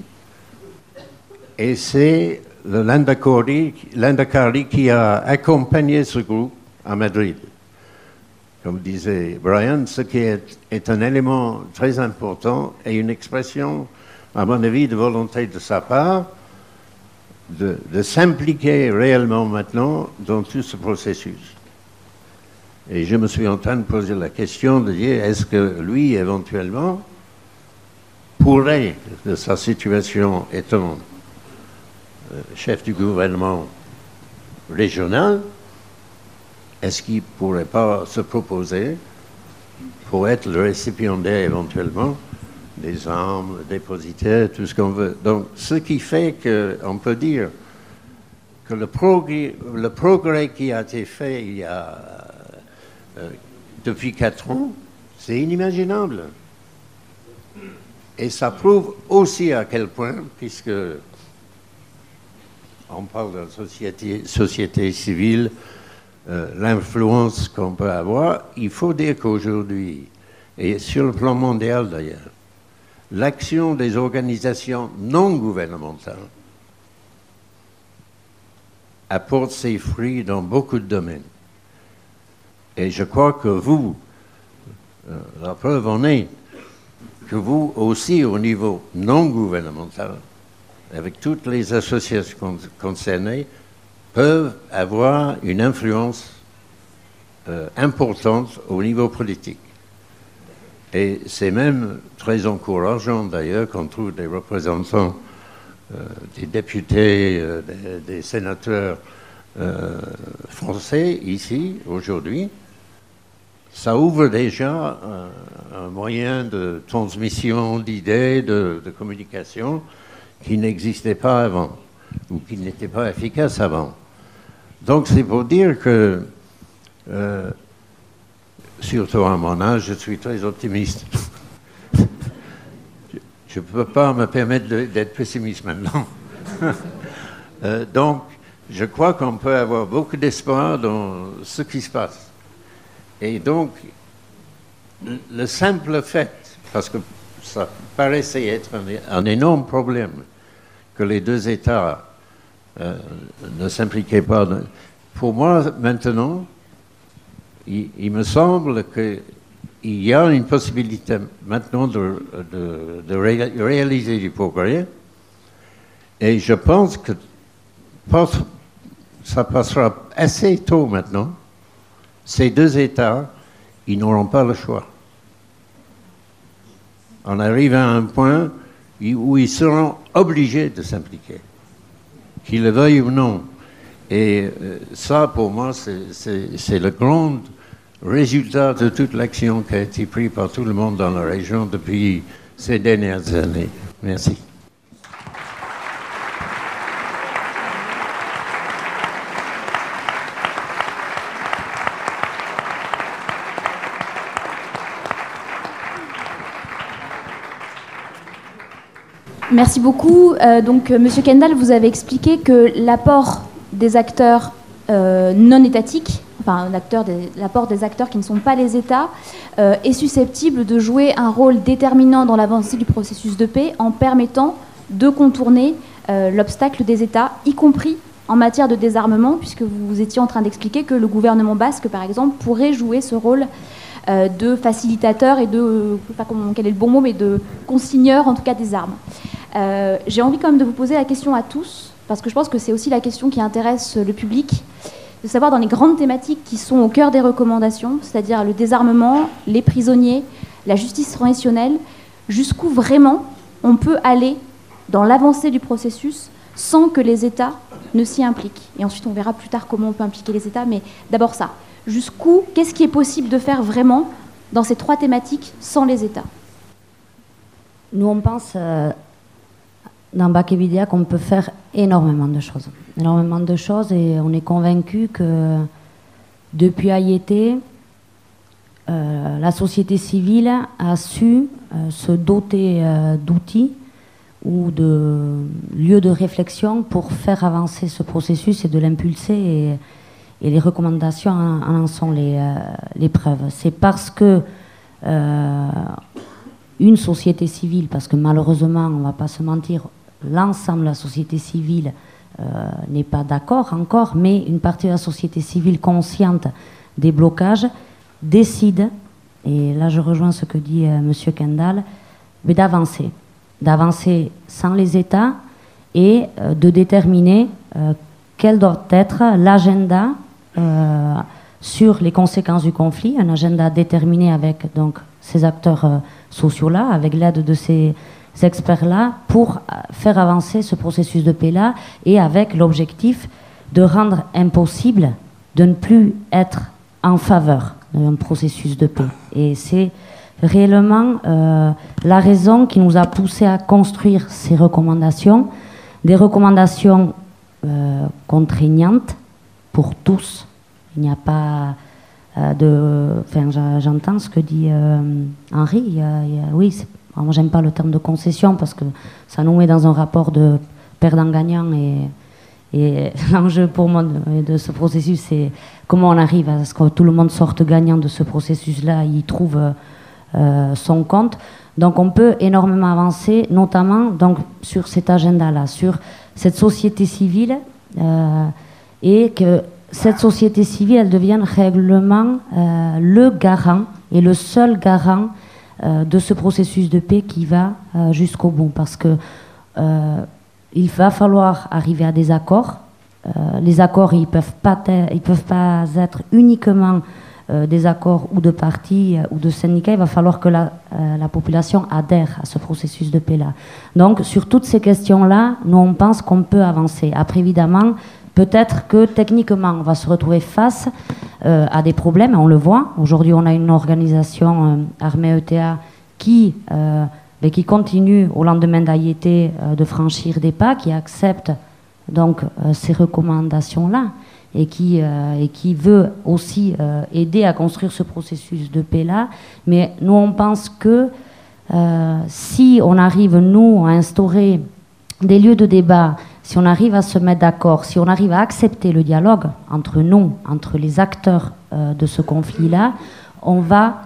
et c'est le Landacari qui a accompagné ce groupe à Madrid. Comme disait Brian, ce qui est, un élément très important et une expression, à mon avis, de volonté de sa part, de, s'impliquer réellement maintenant dans tout ce processus. Et je me suis en train de poser la question de dire est-ce que lui, éventuellement, pourrait, de sa situation étant euh, chef du gouvernement régional, est-ce qu'il ne pourrait pas se proposer pour être le récipiendaire éventuellement des armes, dépositaires, tout ce qu'on veut. Donc, ce qui fait qu'on peut dire que le progrès, le progrès qui a été fait il y a, euh, depuis quatre ans, c'est inimaginable. Et ça prouve aussi à quel point, puisque on parle de la société, société civile, euh, l'influence qu'on peut avoir, il faut dire qu'aujourd'hui, et sur le plan mondial d'ailleurs, l'action des organisations non gouvernementales apporte ses fruits dans beaucoup de domaines. Et je crois que vous, euh, la preuve en est, que vous aussi au niveau non gouvernemental, avec toutes les associations concernées, peuvent avoir une influence euh, importante au niveau politique. Et c'est même très encourageant d'ailleurs qu'on trouve des représentants, euh, des députés, euh, des, sénateurs français ici aujourd'hui. Ça ouvre déjà un, moyen de transmission d'idées, de communication qui n'existait pas avant ou qui n'était pas efficace avant. Donc c'est pour dire que, euh, surtout à mon âge, je suis très optimiste. je ne peux pas me permettre d'être pessimiste maintenant. Euh, donc, je crois qu'on peut avoir beaucoup d'espoir dans ce qui se passe. Et donc, le simple fait, parce que ça paraissait être un énorme problème, que les deux États euh, ne s'impliquaient pas. Pour moi, maintenant, il, me semble qu'il y a une possibilité maintenant de, de, réaliser du progrès. Et je pense que ça passera assez tôt maintenant. Ces deux États, ils n'auront pas le choix. On arrive à un point où ils seront obligés de s'impliquer, qu'ils le veuillent ou non. Et euh, ça, pour moi, c'est le grand résultat de toute l'action qui a été prise par tout le monde dans la région depuis ces dernières années. Merci. Merci beaucoup. Euh, donc, euh, Monsieur Kendall, vous avez expliqué que l'apport des acteurs euh, non étatiques, enfin l'apport des acteurs qui ne sont pas les États, est susceptible de jouer un rôle déterminant dans l'avancée du processus de paix en permettant de contourner l'obstacle des États, y compris en matière de désarmement, puisque vous étiez en train d'expliquer que le gouvernement basque, par exemple, pourrait jouer ce rôle de facilitateur et de, pas quel est le bon mot, mais de consigneur en tout cas des armes. Euh, j'ai envie quand même de vous poser la question à tous, parce que je pense que c'est aussi la question qui intéresse le public, de savoir dans les grandes thématiques qui sont au cœur des recommandations, c'est-à-dire le désarmement, les prisonniers, la justice transitionnelle, jusqu'où vraiment on peut aller dans l'avancée du processus sans que les États ne s'y impliquent. Et ensuite, on verra plus tard comment on peut impliquer les États, mais d'abord ça. Jusqu'où, qu'est-ce qui est possible de faire vraiment dans ces trois thématiques sans les États? Nous, on pense euh, dans Bakevidia qu'on peut faire énormément de choses. Énormément de choses et on est convaincu que depuis Ayété, euh, la société civile a su euh, se doter euh, d'outils ou de lieux de réflexion pour faire avancer ce processus et de l'impulser et, les recommandations en, sont les, les preuves. C'est parce que une société civile, parce que malheureusement, on ne va pas se mentir, l'ensemble de la société civile euh, n'est pas d'accord encore, mais une partie de la société civile consciente des blocages décide, et là je rejoins ce que dit euh, M. Kendall, d'avancer, d'avancer sans les États et euh, de déterminer quel doit être l'agenda sur les conséquences du conflit, un agenda déterminé avec donc ces acteurs sociaux-là, avec l'aide de ces experts-là pour euh, faire avancer ce processus de paix-là et avec l'objectif de rendre impossible de ne plus être en faveur d'un processus de paix. Et c'est réellement euh, la raison qui nous a poussé à construire ces recommandations, des recommandations euh, contraignantes pour tous. Il n'y a pas de... Enfin, j'entends ce que dit Henri. Oui, moi, j'aime pas le terme de concession parce que ça nous met dans un rapport de perdant-gagnant et, l'enjeu pour moi de, ce processus, c'est comment on arrive à ce que tout le monde sorte gagnant de ce processus-là, il trouve euh, son compte. Donc on peut énormément avancer, notamment donc, sur cet agenda-là, sur cette société civile, euh, et que cette société civile, elle devienne réellement euh, le garant et le seul garant de ce processus de paix qui va euh, jusqu'au bout. Parce que euh, il va falloir arriver à des accords. Euh, les accords, ils peuvent pas, peuvent pas être uniquement euh, des accords ou de partis euh, ou de syndicats. Il va falloir que la, euh, la population adhère à ce processus de paix-là. Donc, sur toutes ces questions-là, nous, on pense qu'on peut avancer. Après, évidemment, peut-être que techniquement, on va se retrouver face euh, à des problèmes, on le voit. Aujourd'hui, on a une organisation euh, armée ETA qui, euh, mais qui continue au lendemain d'AIT de franchir des pas, qui accepte donc ces recommandations-là et qui, et qui veut aussi aider à construire ce processus de paix-là. Mais nous, on pense que si on arrive, nous, à instaurer des lieux de débat, si on arrive à se mettre d'accord, si on arrive à accepter le dialogue entre nous, entre les acteurs euh, de ce conflit-là, on va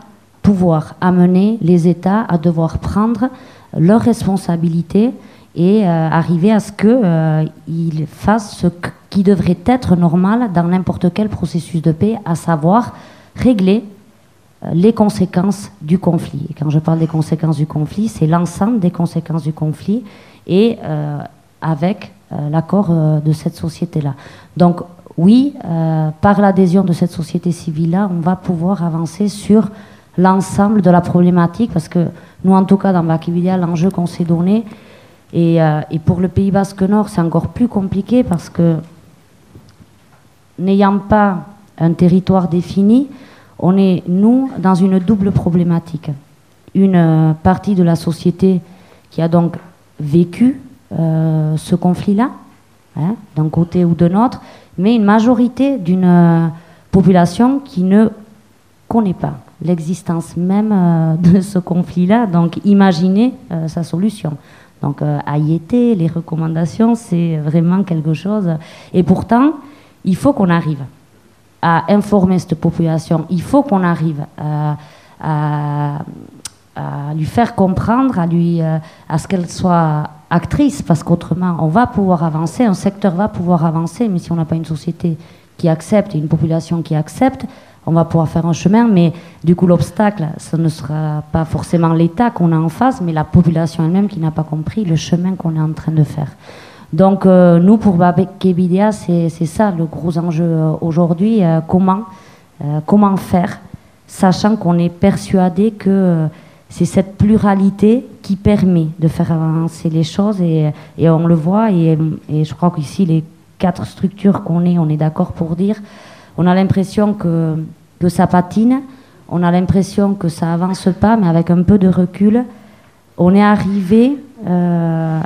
pouvoir amener les États à devoir prendre leurs responsabilités et euh, arriver à ce qu'ils fassent ce qui devrait être normal dans n'importe quel processus de paix, à savoir régler euh, les conséquences du conflit. Et quand je parle des conséquences du conflit, c'est l'ensemble des conséquences du conflit et euh, avec euh, l'accord euh, de cette société-là. Donc oui, euh, par l'adhésion de cette société civile-là, on va pouvoir avancer sur l'ensemble de la problématique parce que nous, en tout cas, dans Bakividia, l'enjeu qu'on s'est donné, et, euh, et pour le Pays Basque Nord, c'est encore plus compliqué parce que n'ayant pas un territoire défini, on est, nous, dans une double problématique. Une euh, partie de la société qui a donc vécu euh, ce conflit-là, hein, d'un côté ou de l'autre, mais une majorité d'une euh, population qui ne connaît pas l'existence même euh, de ce conflit-là, donc imaginez euh, sa solution. Donc euh, AIT, les recommandations, c'est vraiment quelque chose. Et pourtant, il faut qu'on arrive à informer cette population. Il faut qu'on arrive à, à- lui faire comprendre, à, lui, euh, à ce qu'elle soit actrice, parce qu'autrement, on va pouvoir avancer, un secteur va pouvoir avancer, mais si on n'a pas une société qui accepte une population qui accepte, on va pouvoir faire un chemin, mais du coup, l'obstacle, ce ne sera pas forcément l'État qu'on a en face, mais la population elle-même qui n'a pas compris le chemin qu'on est en train de faire. Donc, euh, nous, pour Babekebidia, c'est ça le gros enjeu euh, aujourd'hui. euh, comment, comment faire, sachant qu'on est persuadé que c'est cette pluralité qui permet de faire avancer les choses et, on le voit. Et, et je crois qu'ici, les quatre structures qu'on est, on est d'accord pour dire, on a l'impression que, que ça patine, on a l'impression que ça avance pas, mais avec un peu de recul, on est arrivé euh,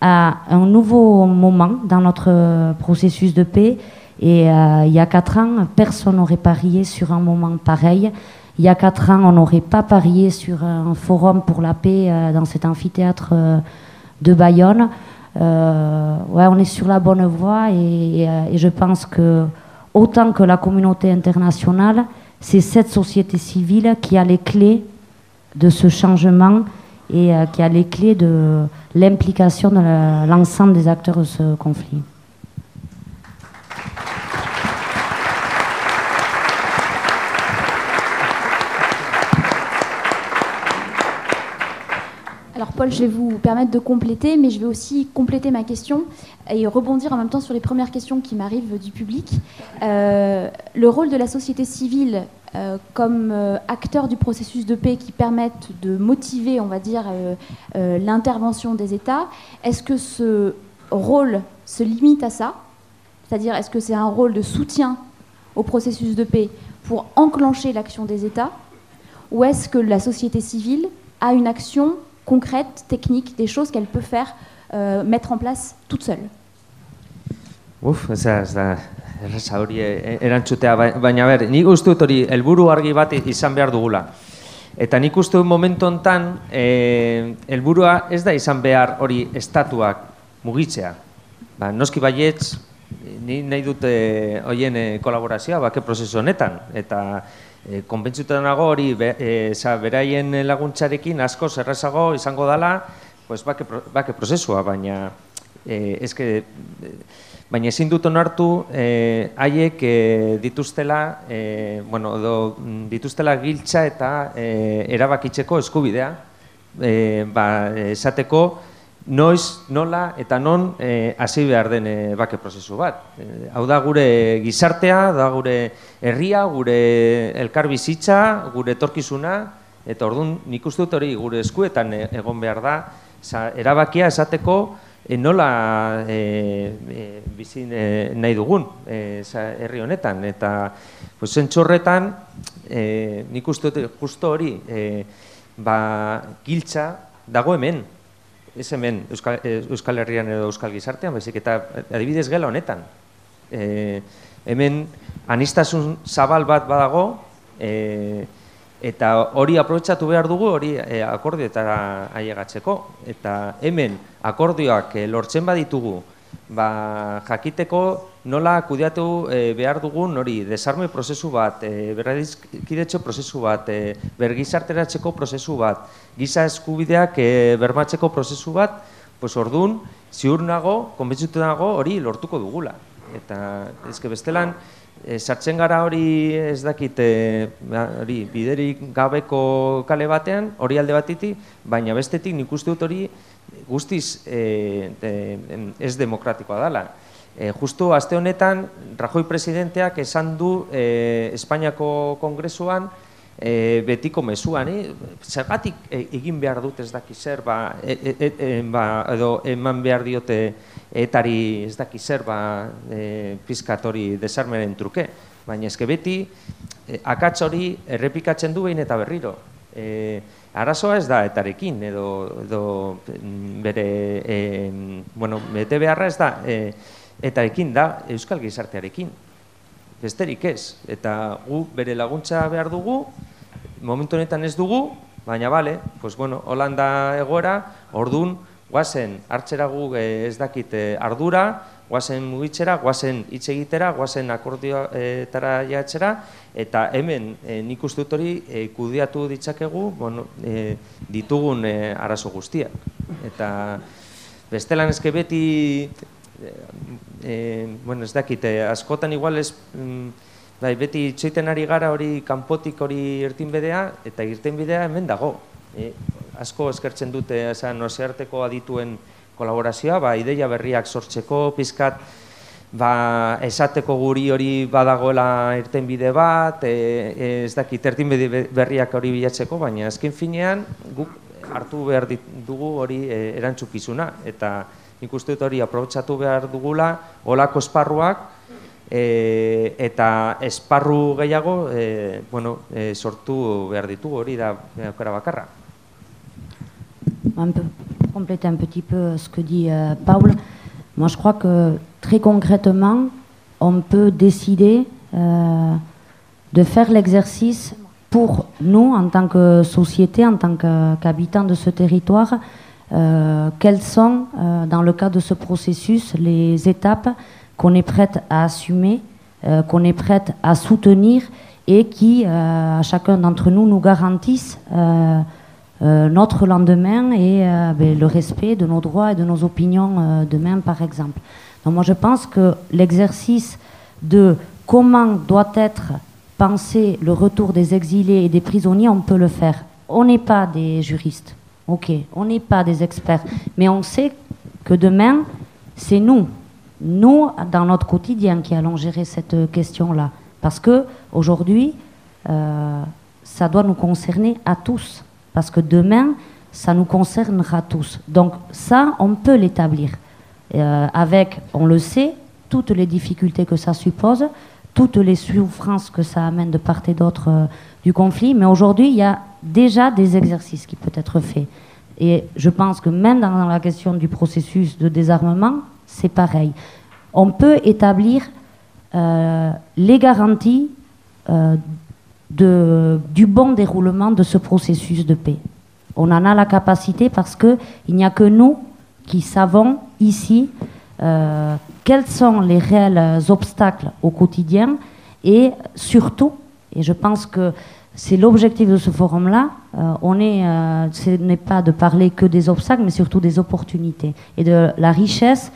à un nouveau moment dans notre processus de paix. Et euh, il y a quatre ans, personne n'aurait parié sur un moment pareil. Il y a quatre ans, on n'aurait pas parié sur un forum pour la paix euh, dans cet amphithéâtre euh, de Bayonne. Euh, ouais, on est sur la bonne voie et, euh, je pense que autant que la communauté internationale, c'est cette société civile qui a les clés de ce changement et euh, qui a les clés de l'implication de l'ensemble des acteurs de ce conflit. Paul, je vais vous permettre de compléter, mais je vais aussi compléter ma question et rebondir en même temps sur les premières questions qui m'arrivent du public. Euh, le rôle de la société civile euh, comme euh, acteur du processus de paix qui permettent de motiver, on va dire, l'intervention des États, est-ce que ce rôle se limite à ça? C'est-à-dire, est-ce que c'est un rôle de soutien au processus de paix pour enclencher l'action des États? Ou est-ce que la société civile a une action concrète, technique, des choses qu'elle peut faire, euh, mettre en place toute seule Uf, ez da, ez da, erraza hori e- erantzutea, ba- baina ber, nik uste dut hori helburu argi bat izan behar dugula. Eta nik uste dut momentu hontan eh, helburua ez da izan behar hori estatuak mugitzea. ba, noski baietz, ni nahi dute hoien e, kolaborazioa bake prozesu honetan, eta e, konbentzuta nago hori be, e, za, beraien laguntzarekin asko zerrazago izango dela pues, bake, bake prozesua, baina e, eske, baina ezin dut onartu eh, haiek eh, dituztela eh, bueno, do, dituztela giltza eta eh, erabakitzeko eskubidea. Eh, ba, esateko noiz, nola eta non eh, hasi behar den eh, bake prozesu bat. Eh, hau da gure gizartea, da gure herria, gure elkar bizitza, gure etorkizuna, eta orduan nik uste dut hori gure eskuetan eh, egon behar da, za, erabakia esateko e, nola e, e, bizi e, nahi dugun e, herri honetan. Eta pues, zentxorretan, e, nik uste dut justo hori, e, ba, giltza dago hemen, ez hemen Euskal, Euskal Herrian edo Euskal Gizartean, bezik eta adibidez gela honetan. E, hemen anistasun zabal bat badago, e, eta hori aprobetsatu behar dugu hori e, akordioetara ailegatzeko. Eta hemen akordioak e, lortzen baditugu, ba, jakiteko nola kudeatu e, behar dugun hori desarme prozesu bat, e, berradizkidetxo prozesu bat, e, bergizarteratzeko prozesu bat, giza eskubideak e, bermatzeko prozesu bat, pues ordun ziur nago, konbentzutu nago hori lortuko dugula. Eta ezke bestelan, e, sartzen gara hori ez dakit e, hori biderik gabeko kale batean, hori alde batiti, baina bestetik nik uste dut hori guztiz e, ez demokratikoa dela. E, justu aste honetan, Rajoy presidenteak esan du e, Espainiako kongresuan e, betiko mezuan, e, zergatik egin behar dut ez daki zer, ba, e, e, ba, edo eman behar diote etari ez daki zer, ba, e, pizkatori desarmeren truke. Baina ezke beti, e, akatz hori errepikatzen du behin eta berriro. E, arazoa ez da etarekin, edo, edo mm, bere, e, bueno, bete beharra ez da, e, eta ekin da euskal gizartearekin. Besterik ez, eta gu bere laguntza behar dugu, momentu honetan ez dugu, baina bale, pues bueno, Holanda egoera, ordun guazen hartzera gu eh, ez dakit ardura, guazen mugitzera, guazen hitz egitera, guazen akordioetara jatzera, eta hemen e, nik uste dut hori e, kudiatu ditzakegu bueno, e, ditugun e, arazo guztiak. Eta bestelan eske beti e, bueno, ez dakit, eh, askotan igual ez, mm, bai, beti txoiten ari gara hori kanpotik hori irtin bedea, eta irten bidea hemen dago. E, asko eskertzen dute esan osearteko adituen kolaborazioa, ba, ideia berriak sortzeko, pizkat, ba, esateko guri hori badagoela irten bide bat, e, ez dakit, irten bide berriak hori bilatzeko, baina azken finean, guk hartu behar dugu hori e, erantzukizuna, eta nik uste dut hori aprobetsatu behar dugula, olako esparruak, e, eta esparru gehiago e, bueno, e, sortu behar ditugu. Hori da aukera bakarra. Peu, compléter un petit peu ce que dit euh, Paul. Moi, je crois que très concrètement, on peut décider euh, de faire l'exercice pour nous, en tant que société, en tant qu'habitants de ce territoire, euh, quelles sont, euh, dans le cadre de ce processus, les étapes qu'on est prête à assumer, euh, qu'on est prête à soutenir et qui, à chacun d'entre nous, nous garantissent notre lendemain et ben, le respect de nos droits et de nos opinions demain, par exemple. Donc moi, je pense que l'exercice de comment doit être pensé le retour des exilés et des prisonniers, on peut le faire. On n'est pas des juristes. Ok, on n'est pas des experts, mais on sait que demain, c'est nous, nous, dans notre quotidien, qui allons gérer cette question-là. Parce que aujourd'hui, euh, ça doit nous concerner à tous. Parce que demain, ça nous concernera tous. Donc ça, on peut l'établir. Euh, avec, on le sait, toutes les difficultés que ça suppose, toutes les souffrances que ça amène de part et d'autre euh, du conflit. Mais aujourd'hui, il y a déjà des exercices qui peuvent être faits. Et je pense que même dans la question du processus de désarmement, c'est pareil. On peut établir euh, les garanties du bon déroulement de ce processus de paix. On en a la capacité parce qu'il n'y a que nous qui savons ici euh, quels sont les réels obstacles au quotidien et surtout, et je pense que c'est l'objectif de ce forum-là, euh, on est, euh, ce n'est pas de parler que des obstacles, mais surtout des opportunités et de la richesse,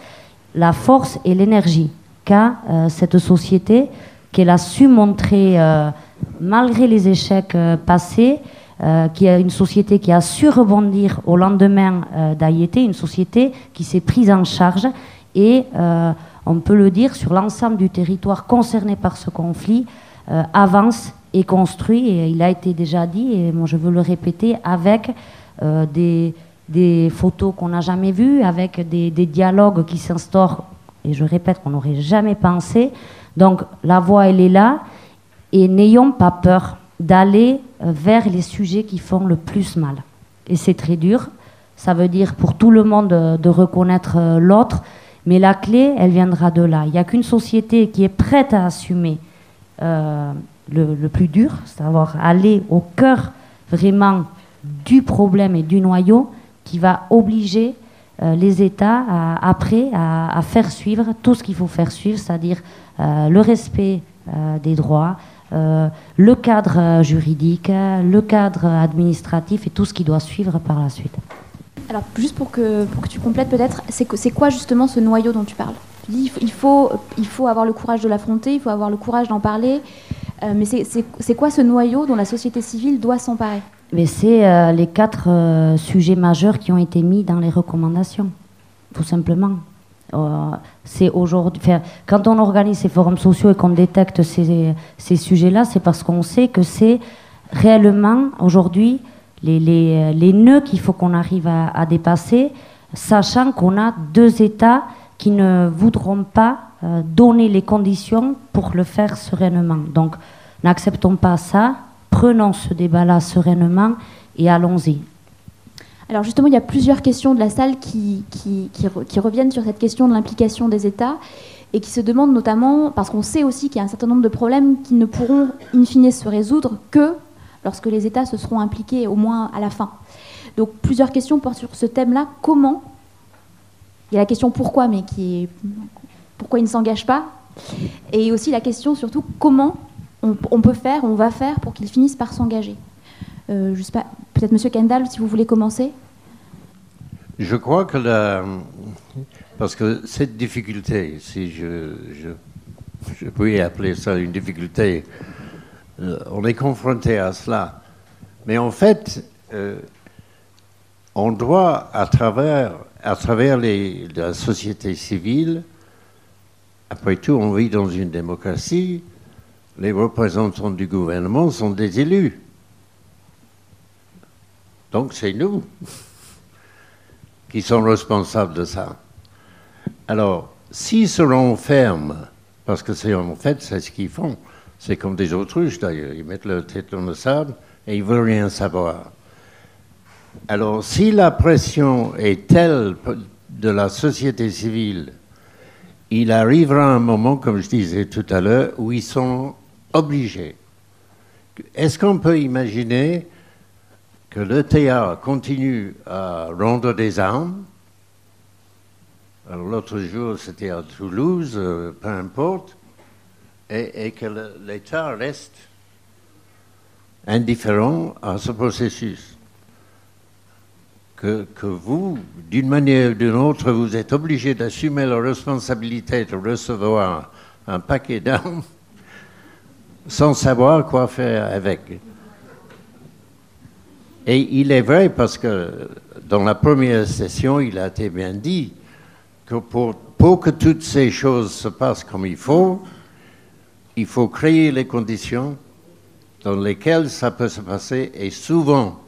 la force et l'énergie qu'a cette société, qu'elle a su montrer malgré les échecs passés, qui est une société qui a su rebondir au lendemain d'Aïété, une société qui s'est prise en charge et euh, on peut le dire sur l'ensemble du territoire concerné par ce conflit, euh, avance et construit, et il a été déjà dit, et moi je veux le répéter, avec euh, des, des, photos qu'on n'a jamais vues, avec des, des dialogues qui s'instaurent, et je répète qu'on n'aurait jamais pensé. Donc la voix, elle est là, et n'ayons pas peur d'aller vers les sujets qui font le plus mal. Et c'est très dur, ça veut dire pour tout le monde de reconnaître l'autre, mais la clé, elle viendra de là. Il n'y a qu'une société qui est prête à assumer euh, le, plus dur, c'est-à-dire aller au cœur vraiment du problème et du noyau, qui va obliger euh, les États après à, faire suivre tout ce qu'il faut faire suivre, c'est-à-dire euh, le respect des droits, le cadre juridique, le cadre administratif et tout ce qui doit suivre par la suite. Alors, juste pour que, pour que tu complètes peut-être, c'est quoi justement ce noyau dont tu parles? Tu dis il faut, il faut avoir le courage de l'affronter, il faut avoir le courage d'en parler, euh, mais c'est quoi ce noyau dont la société civile doit s'emparer? Mais c'est euh, les quatre euh, sujets majeurs qui ont été mis dans les recommandations, tout simplement. C'est aujourd'hui, quand on organise ces forums sociaux et qu'on détecte ces, ces sujets-là, c'est parce qu'on sait que c'est réellement aujourd'hui les, les, nœuds qu'il faut qu'on arrive à, dépasser, sachant qu'on a deux États qui ne voudront pas euh, donner les conditions pour le faire sereinement. Donc, n'acceptons pas ça, prenons ce débat-là sereinement et allons-y. Alors justement, il y a plusieurs questions de la salle qui, reviennent sur cette question de l'implication des États et qui se demandent notamment, parce qu'on sait aussi qu'il y a un certain nombre de problèmes qui ne pourront in fine se résoudre que lorsque les États se seront impliqués, au moins à la fin. Donc plusieurs questions portent sur ce thème-là. Comment Il y a la question pourquoi, mais qui est pourquoi ils ne s'engagent pas Et aussi la question surtout comment on, peut faire, on va faire pour qu'ils finissent par s'engager. Euh, je sais pas, peut-être Monsieur Kendall, si vous voulez commencer. Je crois que la... Parce que cette difficulté, si je, je, je puis appeler ça une difficulté, euh, on est confronté à cela. Mais en fait, euh, on doit, à travers, à travers la société civile, après tout, on vit dans une démocratie, les représentants du gouvernement sont des élus. Donc c'est nous qui sommes responsables de ça. Alors, s'ils seront fermes, parce que c'est en fait c'est ce qu'ils font, c'est comme des autruches d'ailleurs. Ils mettent leur tête dans le sable et ils ne veulent rien savoir. Alors, si la pression est telle de la société civile, il arrivera un moment, comme je disais tout à l'heure, où ils sont obligés. Est-ce qu'on peut imaginer que l'ETA continue à rendre des armes Alors l'autre jour, c'était à Toulouse, euh, peu importe et, que l'État reste indifférent à ce processus. Que, que vous, d'une manière ou d'une autre, vous êtes obligé d'assumer la responsabilité de recevoir un paquet d'armes sans savoir quoi faire avec. Et il est vrai parce que dans la première session, il a été bien dit que pour, pour que toutes ces choses se passent comme il faut, il faut créer les conditions dans lesquelles ça peut se passer et souvent,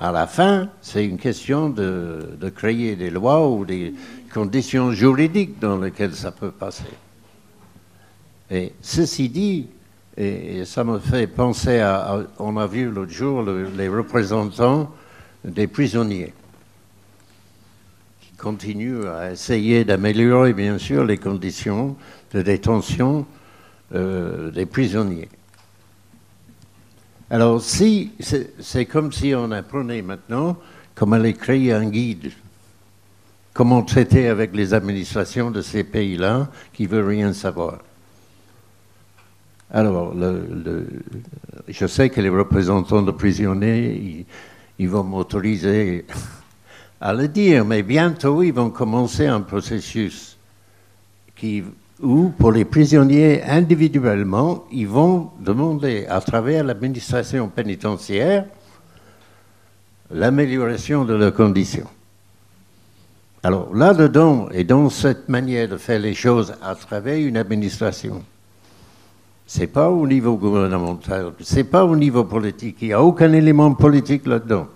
à la fin, c'est une question de, créer des lois ou des conditions juridiques dans lesquelles ça peut passer. Et ceci dit, et, ça me fait penser à, on a vu l'autre jour les représentants des prisonniers qui continuent à essayer d'améliorer bien sûr les conditions de détention euh, des prisonniers. Alors, si, c'est comme si on apprenait maintenant comment aller créer un guide, comment traiter avec les administrations de ces pays-là qui ne veulent rien savoir. Alors, je sais que les représentants de prisonniers, ils vont m'autoriser à le dire, mais bientôt ils vont commencer un processus où, pour les prisonniers individuellement, ils vont demander à travers l'administration pénitentiaire l'amélioration de leurs conditions. Alors là-dedans, et dans cette manière de faire les choses à travers une administration, ce n'est pas au niveau gouvernemental, ce n'est pas au niveau politique, il n'y a aucun élément politique là-dedans.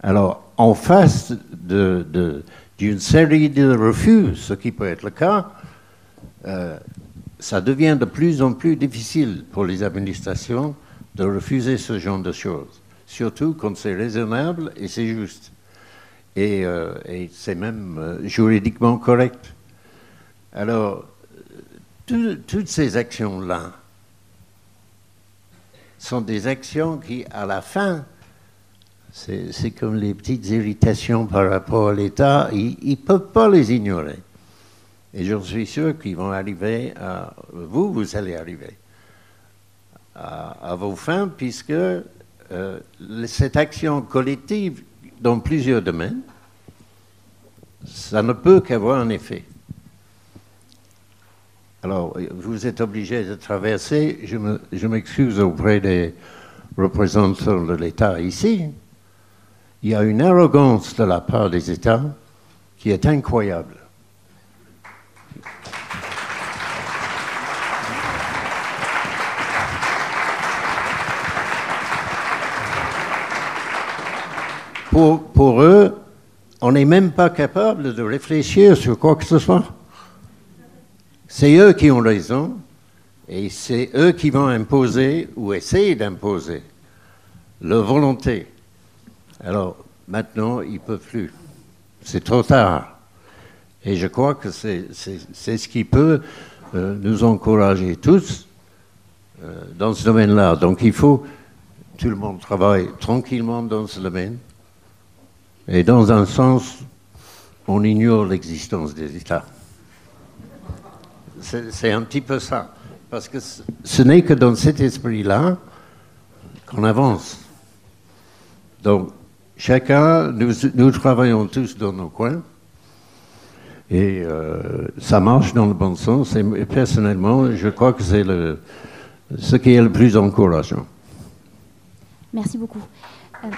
Alors, en face d'une série de refus, ce qui peut être le cas, euh, ça devient de plus en plus difficile pour les administrations de refuser ce genre de choses, surtout quand c'est raisonnable et c'est juste. Et, euh, c'est même euh, juridiquement correct. Alors, toutes ces actions-là sont des actions qui, à la fin, c'est comme les petites irritations par rapport à l'État, ils ne peuvent pas les ignorer. Et je suis sûr qu'ils vont arriver à. Vous, vous allez arriver à, vos fins, puisque euh, cette action collective dans plusieurs domaines, ça ne peut qu'avoir un effet. Alors, vous êtes obligé de traverser, je m'excuse auprès des représentants de l'État ici, il y a une arrogance de la part des États qui est incroyable. Pour, pour eux, on n'est même pas capable de réfléchir sur quoi que ce soit. C'est eux qui ont raison et c'est eux qui vont imposer ou essayer d'imposer leur volonté. Alors maintenant, ils ne peuvent plus. C'est trop tard. Et je crois que c'est ce qui peut euh, nous encourager tous euh, dans ce domaine-là. Donc il faut, tout le monde travaille tranquillement dans ce domaine. Et dans un sens, on ignore l'existence des États. C'est un petit peu ça. Parce que ce n'est que dans cet esprit-là qu'on avance. Donc, chacun, nous, travaillons tous dans nos coins. Et euh, ça marche dans le bon sens. Et personnellement, je crois que c'est ce qui est le plus encourageant. Merci beaucoup. Euh,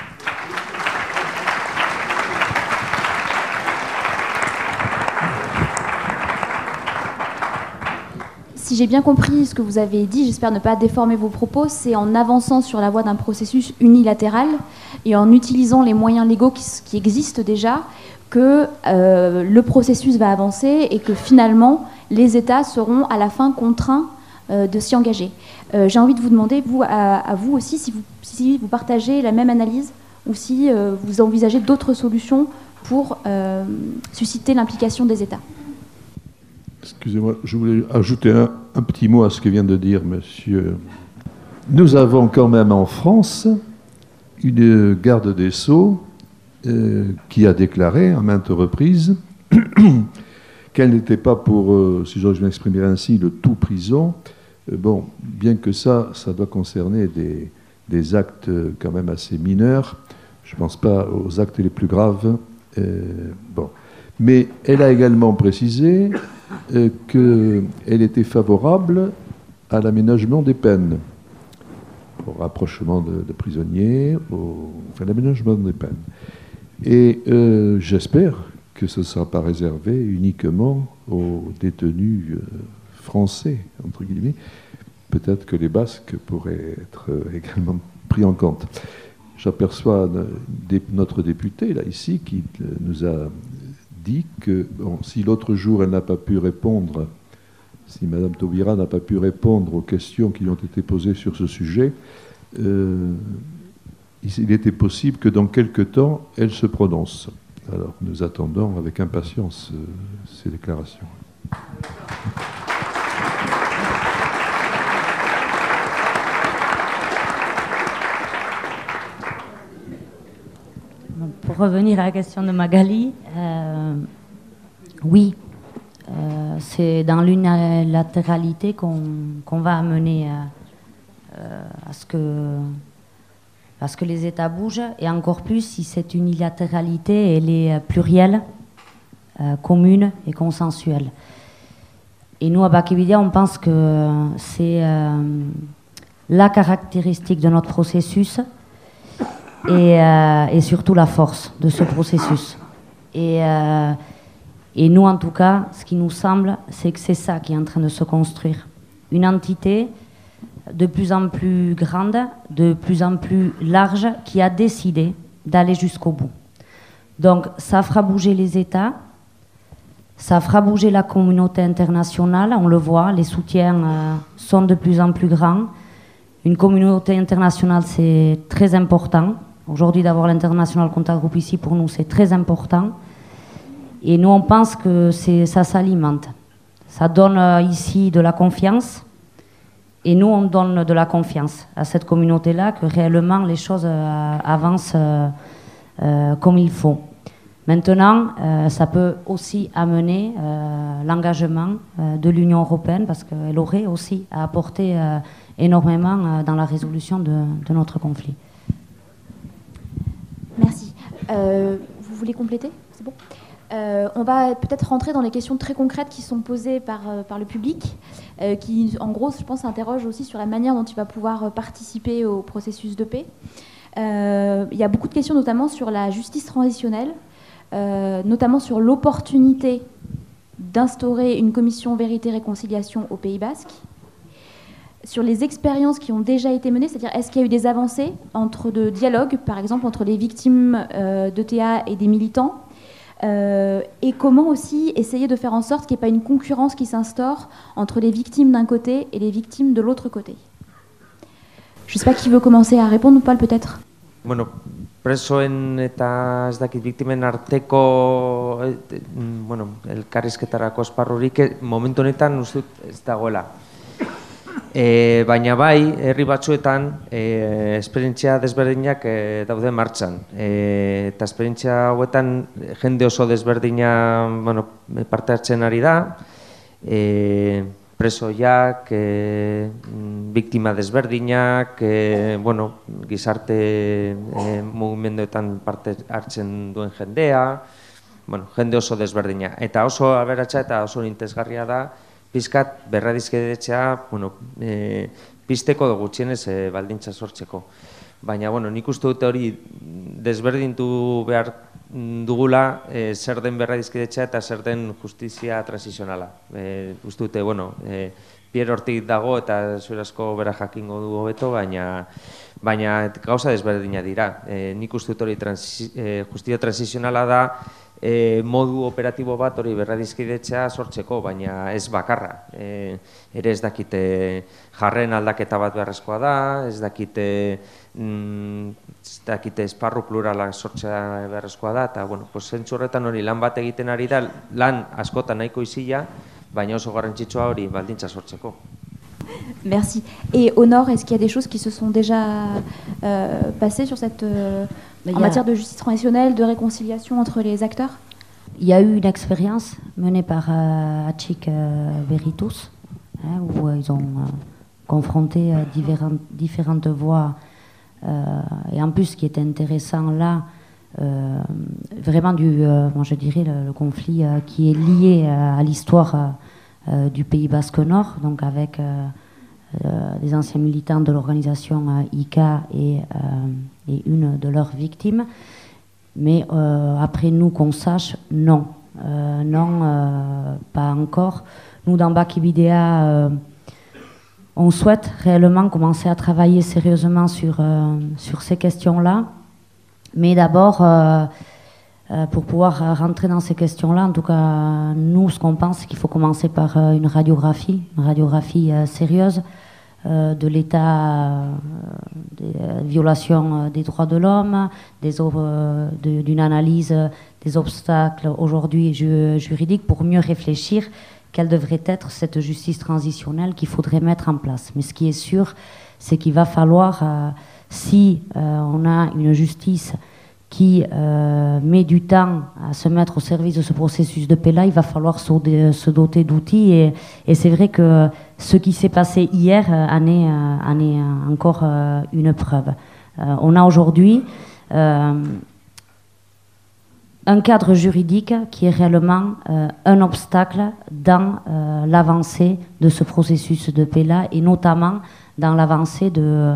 si j'ai bien compris ce que vous avez dit, j'espère ne pas déformer vos propos, c'est en avançant sur la voie d'un processus unilatéral et en utilisant les moyens légaux qui, existent déjà que euh, le processus va avancer et que finalement les États seront à la fin contraints euh, de s'y engager. Euh, j'ai envie de vous demander, vous, à, vous aussi, si vous, si vous, partagez la même analyse ou si vous envisagez d'autres solutions pour susciter l'implication des États. Excusez-moi, je voulais ajouter un, petit mot à ce que vient de dire monsieur. Nous avons quand même en France une garde des Sceaux euh, qui a déclaré à maintes reprises qu'elle n'était pas pour, euh, si j'ose m'exprimer ainsi, le tout prison. Euh, bon, bien que ça, ça doit concerner des, des, actes quand même assez mineurs. Je ne pense pas aux actes les plus graves. bon. Mais elle a également précisé euh, qu'elle était favorable à l'aménagement des peines, au rapprochement de, prisonniers, au, enfin l'aménagement des peines. Et euh, j'espère que ce ne sera pas réservé uniquement aux détenus euh, français, entre guillemets. Peut-être que les Basques pourraient être également pris en compte. J'aperçois notre député, là, ici, qui nous a dit que si l'autre jour elle n'a pas pu répondre, si Madame Taubira n'a pas pu répondre aux questions qui ont été posées sur ce sujet, euh, il était possible que dans quelque temps elle se prononce. Alors nous attendons avec impatience euh, ces déclarations. Pour revenir à la question de Magali, oui, c'est dans l'unilatéralité qu'on va amener à ce que que les États bougent, et encore plus si cette unilatéralité est plurielle, commune et consensuelle. Et nous, à Bakividia, on pense que c'est la caractéristique de notre processus et, euh, et, surtout la force de ce processus. Et, euh, et, nous, en tout cas, ce qui nous semble, c'est que c'est ça qui est en train de se construire. Une entité de plus en plus grande, de plus en plus large, qui a décidé d'aller jusqu'au bout. Donc, ça fera bouger les États, ça fera bouger la communauté internationale, on le voit, les soutiens euh, sont de plus en plus grands. Une communauté internationale, c'est très important. Aujourd'hui, d'avoir l'international contact group ici, pour nous, c'est très important. Et nous, on pense que ça s'alimente. Ça donne euh, ici de la confiance. Et nous, on donne de la confiance à cette communauté-là, que réellement les choses euh, avancent euh, comme il faut. Maintenant, ça peut aussi amener l'engagement de l'Union européenne, parce qu'elle aurait aussi à apporter énormément dans la résolution de, de notre conflit. Merci. Euh, vous voulez compléter? C'est bon euh, on va peut-être rentrer dans les questions très concrètes qui sont posées par, euh, le public, qui en gros, je pense, s'interrogent aussi sur la manière dont tu vas pouvoir participer au processus de paix. Il y a beaucoup de questions notamment sur la justice transitionnelle, notamment sur l'opportunité d'instaurer une commission vérité-réconciliation au Pays Basque sur les expériences qui ont déjà été menées, c'est-à-dire est-ce qu'il y a eu des avancées entre de dialogue, par exemple entre les victimes euh, d'ETA et des militants, euh, et comment aussi essayer de faire en sorte qu'il n'y ait pas une concurrence qui s'instaure entre les victimes d'un côté et les victimes de l'autre côté? Je ne sais pas qui veut commencer à répondre pas, peut-être. E, baina bai, herri batzuetan, e, esperientzia desberdinak e, daude martxan. E, eta esperientzia hauetan jende oso desberdina bueno, parte hartzen ari da, e, presoiak, e, biktima desberdinak, e, bueno, gizarte e, mugimenduetan parte hartzen duen jendea, bueno, jende oso desberdina. Eta oso aberatsa eta oso intezgarria da, pizkat berradizkedetzea, bueno, e, pisteko dugu gutxienez e, baldintza sortzeko. Baina, bueno, nik uste dute hori desberdintu behar dugula e, zer den berradizkedetzea eta zer den justizia transizionala. E, uste dute, bueno, e, Pier hortik dago eta zurazko bera jakingo du hobeto, baina baina gauza desberdina dira. E, nik uste dut hori e, justizia transizionala da, e, modu operatibo bat hori berradizkidetza sortzeko, baina ez bakarra. E, ere ez dakite jarren aldaketa bat beharrezkoa da, ez dakite, mm, ez dakite esparru plurala sortzea beharrezkoa da, eta bueno, pues, horretan hori lan bat egiten ari da, lan askotan nahiko izila, baina oso garrantzitsua hori baldintza sortzeko. Merci. Et au nord, est-ce qu'il y a des choses qui se sont déjà euh, passées sur cette euh, en matière de justice transitionnelle, de réconciliation entre les acteurs? Il y a eu une expérience menée par euh, Achik euh, Veritus, hein, où euh, ils ont confronté différentes, différentes voies. et en plus, ce qui était intéressant là, vraiment du, je dirais, le, conflit qui est lié à l'histoire du Pays Basque Nord, donc avec des anciens militants de l'organisation ICA et et une de leurs victimes. Mais euh, après nous, qu'on sache, non. Euh, non, euh, pas encore. Nous, dans Bakibidea, on souhaite réellement commencer à travailler sérieusement sur, sur ces questions-là. Mais d'abord, pour pouvoir rentrer dans ces questions-là, en tout cas, nous, ce qu'on pense, c'est qu'il faut commencer par une radiographie, une radiographie sérieuse euh, de l'état euh, des euh, violations des droits de l'homme, d'une analyse des obstacles aujourd'hui juridiques pour mieux réfléchir quelle devrait être cette justice transitionnelle qu'il faudrait mettre en place. Mais ce qui est sûr, c'est qu'il va falloir, si on a une justice qui euh, met du temps à se mettre au service de ce processus de paix-là, il va falloir se, doter d'outils. Et, c'est vrai que ce qui s'est passé hier en est, en est encore une preuve. on a aujourd'hui un cadre juridique qui est réellement euh, un obstacle dans euh, l'avancée de ce processus de paix-là et notamment dans l'avancée de,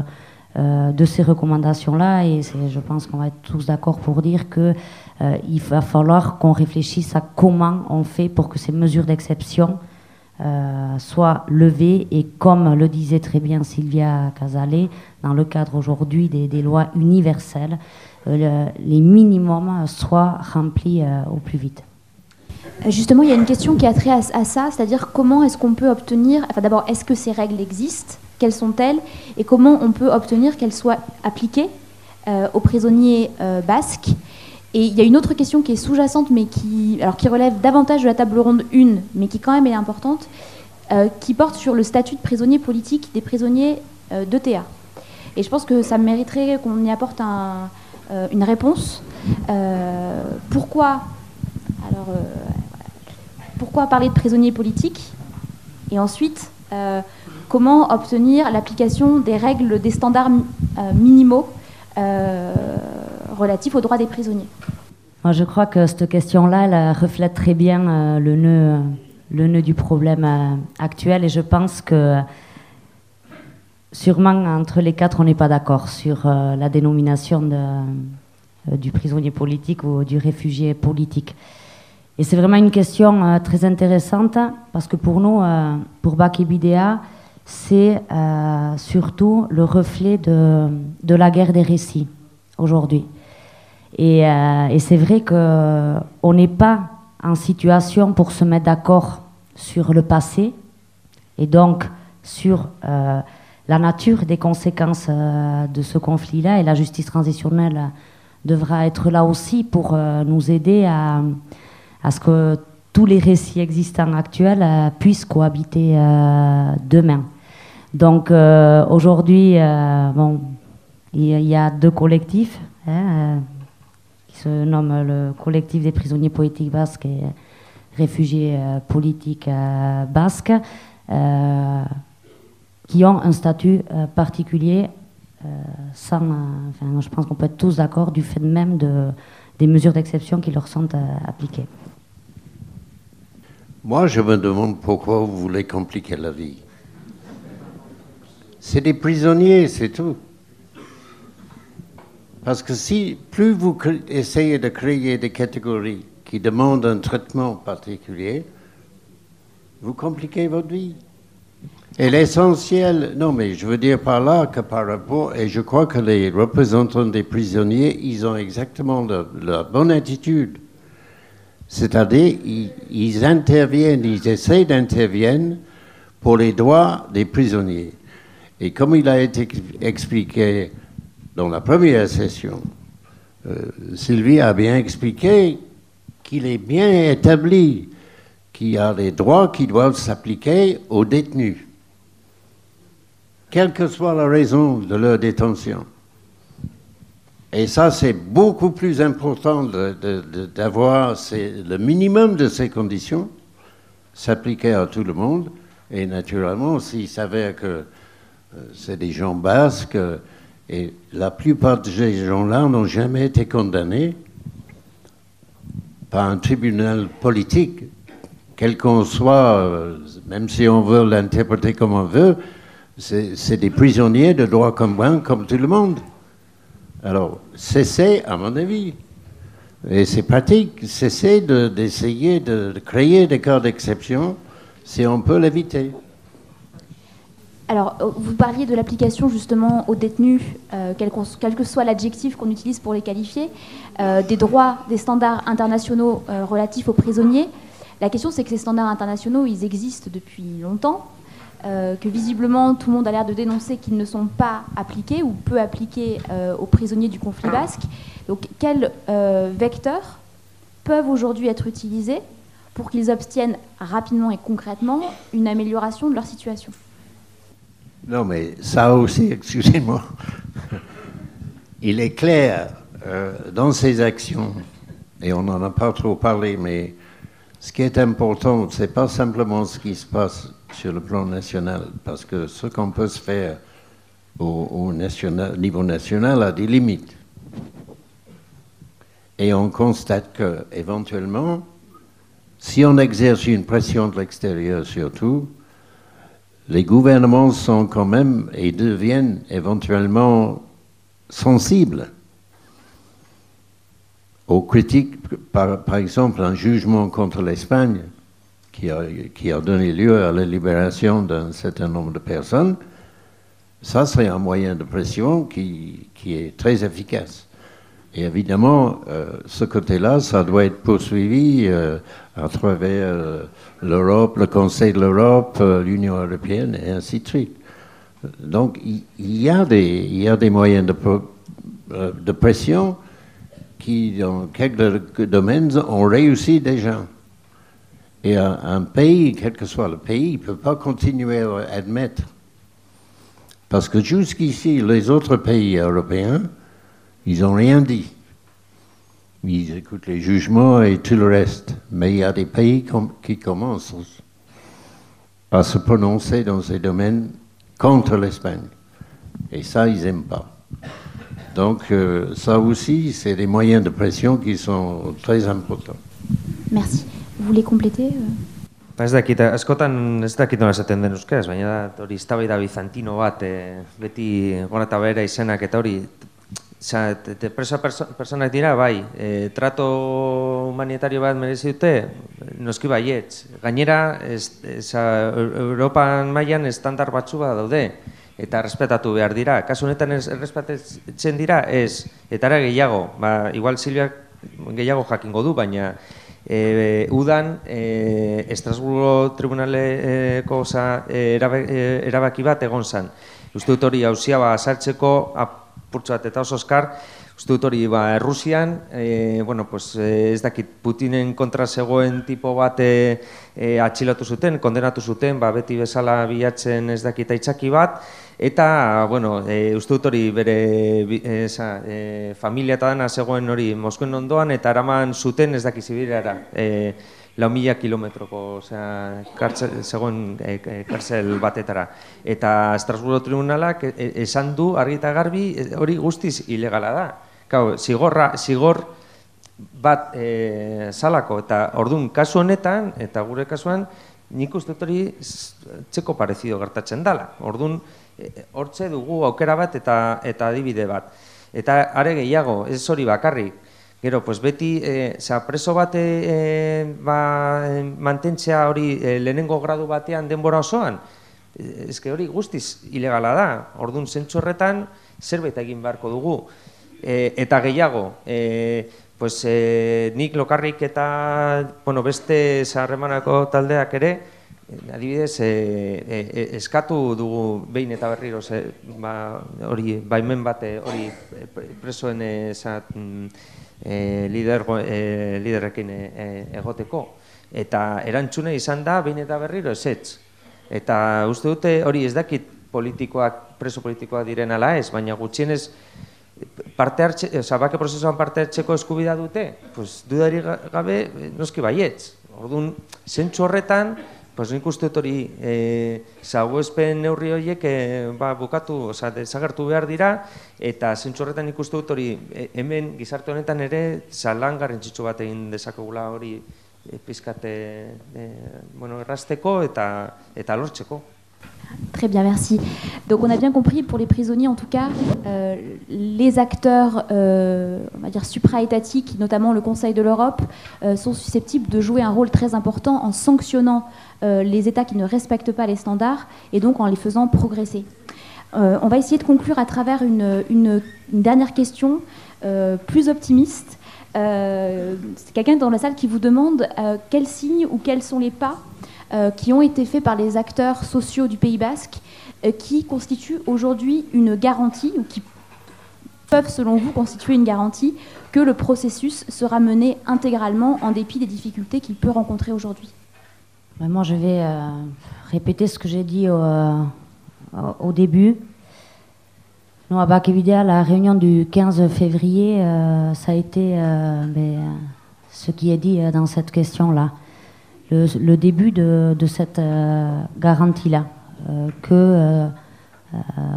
euh, de ces recommandations-là. Et je pense qu'on va être tous d'accord pour dire qu'il va falloir qu'on réfléchisse à comment on fait pour que ces mesures d'exception soient levées et comme le disait très bien Sylvia Casalet, dans le cadre aujourd'hui des, lois universelles, euh, les minimums soient remplis euh, au plus vite. Euh, justement, il y a une question qui a trait à, ça, c'est-à-dire comment est-ce qu'on peut obtenir, enfin d'abord, est-ce que ces règles existent? Quelles sont-elles Et comment on peut obtenir qu'elles soient appliquées aux prisonniers basques Et il y a une autre question qui est sous-jacente, mais qui, alors, qui relève davantage de la table ronde 1, mais qui quand même est importante, qui porte sur le statut de prisonnier politique des prisonniers d'ETA. Et je pense que ça mériterait qu'on y apporte un, euh, une réponse. Euh, pourquoi alors, euh, pourquoi parler de prisonniers politiques Et ensuite, comment obtenir l'application des règles, des standards minimaux relatifs aux droits des prisonniers Moi, je crois que cette question-là, elle reflète très bien le, nœud, du problème actuel et je pense que Sûrement, entre les quatre, on n'est pas d'accord sur euh, la dénomination euh, du prisonnier politique ou du réfugié politique. Et c'est vraiment une question euh, très intéressante parce que pour nous, pour Bak Bidea, c'est surtout le reflet de, la guerre des récits aujourd'hui. Et, et c'est vrai qu'on n'est pas en situation pour se mettre d'accord sur le passé et donc sur la nature des conséquences euh, de ce conflit-là et la justice transitionnelle devra être là aussi pour euh, nous aider à, ce que tous les récits existants actuels euh, puissent cohabiter demain. Donc aujourd'hui, bon, il y, a deux collectifs hein, qui se nomment le collectif des prisonniers politiques basques et réfugiés politiques basques qui ont un statut euh, particulier euh, sans, euh, je pense qu'on peut être tous d'accord du fait même de, des mesures d'exception qui leur sont appliquées. Moi, je me demande pourquoi vous voulez compliquer la vie. C'est des prisonniers, c'est tout. Parce que si plus vous essayez de créer des catégories qui demandent un traitement particulier, vous compliquez votre vie. Et l'essentiel, non, mais je veux dire par là que par rapport, et je crois que les représentants des prisonniers, ils ont exactement la, bonne attitude. C'est-à-dire, ils, interviennent, ils essaient d'intervenir pour les droits des prisonniers. Et comme il a été expliqué dans la première session, euh, Sylvie a bien expliqué qu'il est bien établi qu'il y a des droits qui doivent s'appliquer aux détenus quelle que soit la raison de leur détention. Et ça, c'est beaucoup plus important d'avoir le minimum de ces conditions s'appliquer à tout le monde. Et naturellement, s'il s'avère que c'est des gens basques, et la plupart de ces gens-là n'ont jamais été condamnés par un tribunal politique, quel qu'on soit, euh, même si on veut l'interpréter comme on veut, c'est des prisonniers de droit commun comme tout le monde. Alors, cessez, à mon avis, et c'est pratique, cessez d'essayer de, créer des cas d'exception si on peut l'éviter. Alors, euh, vous parliez de l'application justement aux détenus, euh, quel, que soit l'adjectif qu'on utilise pour les qualifier, euh, des droits, des standards internationaux relatifs aux prisonniers. La question, c'est que ces standards internationaux, ils existent depuis longtemps. Que visiblement tout le monde a l'air de dénoncer qu'ils ne sont pas appliqués ou peu appliqués aux prisonniers du conflit basque. Donc quels vecteurs peuvent aujourd'hui être utilisés pour qu'ils obtiennent rapidement et concrètement une amélioration de leur situation? Non mais ça aussi, excusez-moi, il est clair euh, dans ces actions, et on n'en a pas trop parlé, mais ce qui est important, ce n'est pas simplement ce qui se passe sur le plan national, parce que ce qu'on peut se faire au, niveau national a des limites. Et on constate que, éventuellement, si on exerce une pression de l'extérieur surtout, les gouvernements sont quand même et deviennent éventuellement sensibles aux critiques, par, exemple un jugement contre l'Espagne qui a, donné lieu à la libération d'un certain nombre de personnes, ça c'est un moyen de pression qui est très efficace. Et évidemment, euh, ce côté-là, ça doit être poursuivi euh, à travers euh, l'Europe, le Conseil de l'Europe, l'Union européenne et ainsi de suite. Donc il, y, a des, moyens de pression qui, dans quelques domaines, ont réussi déjà. Et un, pays, quel que soit le pays, ne peut pas continuer à admettre. Parce que jusqu'ici, les autres pays européens, ils n'ont rien dit. Ils écoutent les jugements et tout le reste. Mais il y a des pays qui commencent à se prononcer dans ces domaines contre l'Espagne. Et ça, ils n'aiment pas. Donc euh, ça aussi, c'est des moyens de pression qui sont très importants. Merci. Vous voulez compléter euh? Ez dakit, askotan ez dakit nola esaten den euskaraz, baina da, hori da bizantino bat, e, beti gora eta bera izenak eta hori, Osa, perso, personak dira, bai, e, trato humanitario bat merezi dute, noski baietz. Gainera, ez, ez, Europan mailan estandar batzu bat daude eta respetatu behar dira. Kasu honetan ez respetatzen dira, ez, eta ara gehiago, ba, igual Silviak gehiago jakingo du, baina e, udan e, Estrasburgo Tribunaleko e, erabaki bat egon zan. Uste dut hori hauzia ba, sartzeko apurtzu bat eta oso oskar, uste dut hori ba, Errusian, e, bueno, pues, e, ez dakit Putinen kontra zegoen tipo bat e, e, atxilatu zuten, kondenatu zuten, ba, beti bezala bilatzen ez dakit aitzaki bat, Eta, bueno, e, uste dut hori bere e, e, familia eta dana zegoen hori Moskuen ondoan, eta araman zuten ez dakiz ibirara. E, lau mila kilometroko, zegoen e, kartzel batetara. Eta Estrasburgo Tribunalak e, esan du, argi eta garbi, hori guztiz ilegala da. Kau, zigorra, zigor bat e, salako, eta ordun kasu honetan, eta gure kasuan, nik uste hori txeko parezido gertatzen dela. Ordun hortze dugu aukera bat eta eta adibide bat. Eta are gehiago, ez hori bakarrik. Gero, pues beti, e, preso bat e, ba, mantentzea hori e, lehenengo gradu batean denbora osoan, ezke hori guztiz ilegala da. Orduan zentsu horretan, zerbait egin beharko dugu. E, eta gehiago, e, pues, e, nik lokarrik eta bueno, beste zaharremanako taldeak ere, adibidez, e, e, eskatu dugu behin eta berriro ze, ba, hori baimen bate hori presoen esat e, lider, e, liderrekin e, egoteko eta erantzune izan da behin eta berriro ezetz. Eta uste dute hori ez dakit politikoak, preso politikoak diren ala ez, baina gutxienez parte hartze, oza, bake prozesuan parte hartzeko eskubida dute, pues, dudari gabe noski baietz. Orduan, zentsu horretan, Pues nik uste hori e, zagoespen neurri horiek e, ba, bukatu, oza, desagertu behar dira, eta zentsu horretan nik uste dut hori e, hemen gizarte honetan ere zalan garrantzitsu bat egin dezakegula hori e, pizkate e, bueno, errasteko eta, eta lortzeko. Très bien, merci. Donc on a bien compris, pour les prisonniers en tout cas, euh, les acteurs, euh, on va dire supra-étatiques, notamment le Conseil de l'Europe, euh, sont susceptibles de jouer un rôle très important en sanctionnant les États qui ne respectent pas les standards et donc en les faisant progresser. on va essayer de conclure à travers une, dernière question plus optimiste. C'est quelqu'un dans la salle qui vous demande quels signes ou quels sont les pas qui ont été faits par les acteurs sociaux du Pays basque, euh, qui constituent aujourd'hui une garantie, ou qui peuvent, selon vous, constituer une garantie que le processus sera mené intégralement en dépit des difficultés qu'il peut rencontrer aujourd'hui Moi, je vais euh, répéter ce que j'ai dit au, début. Nous, à Bakevidea, la réunion du 15 février, euh, ça a été euh, ben, ce qui est dit dans cette question-là. Le, début de, cette garantie-là. que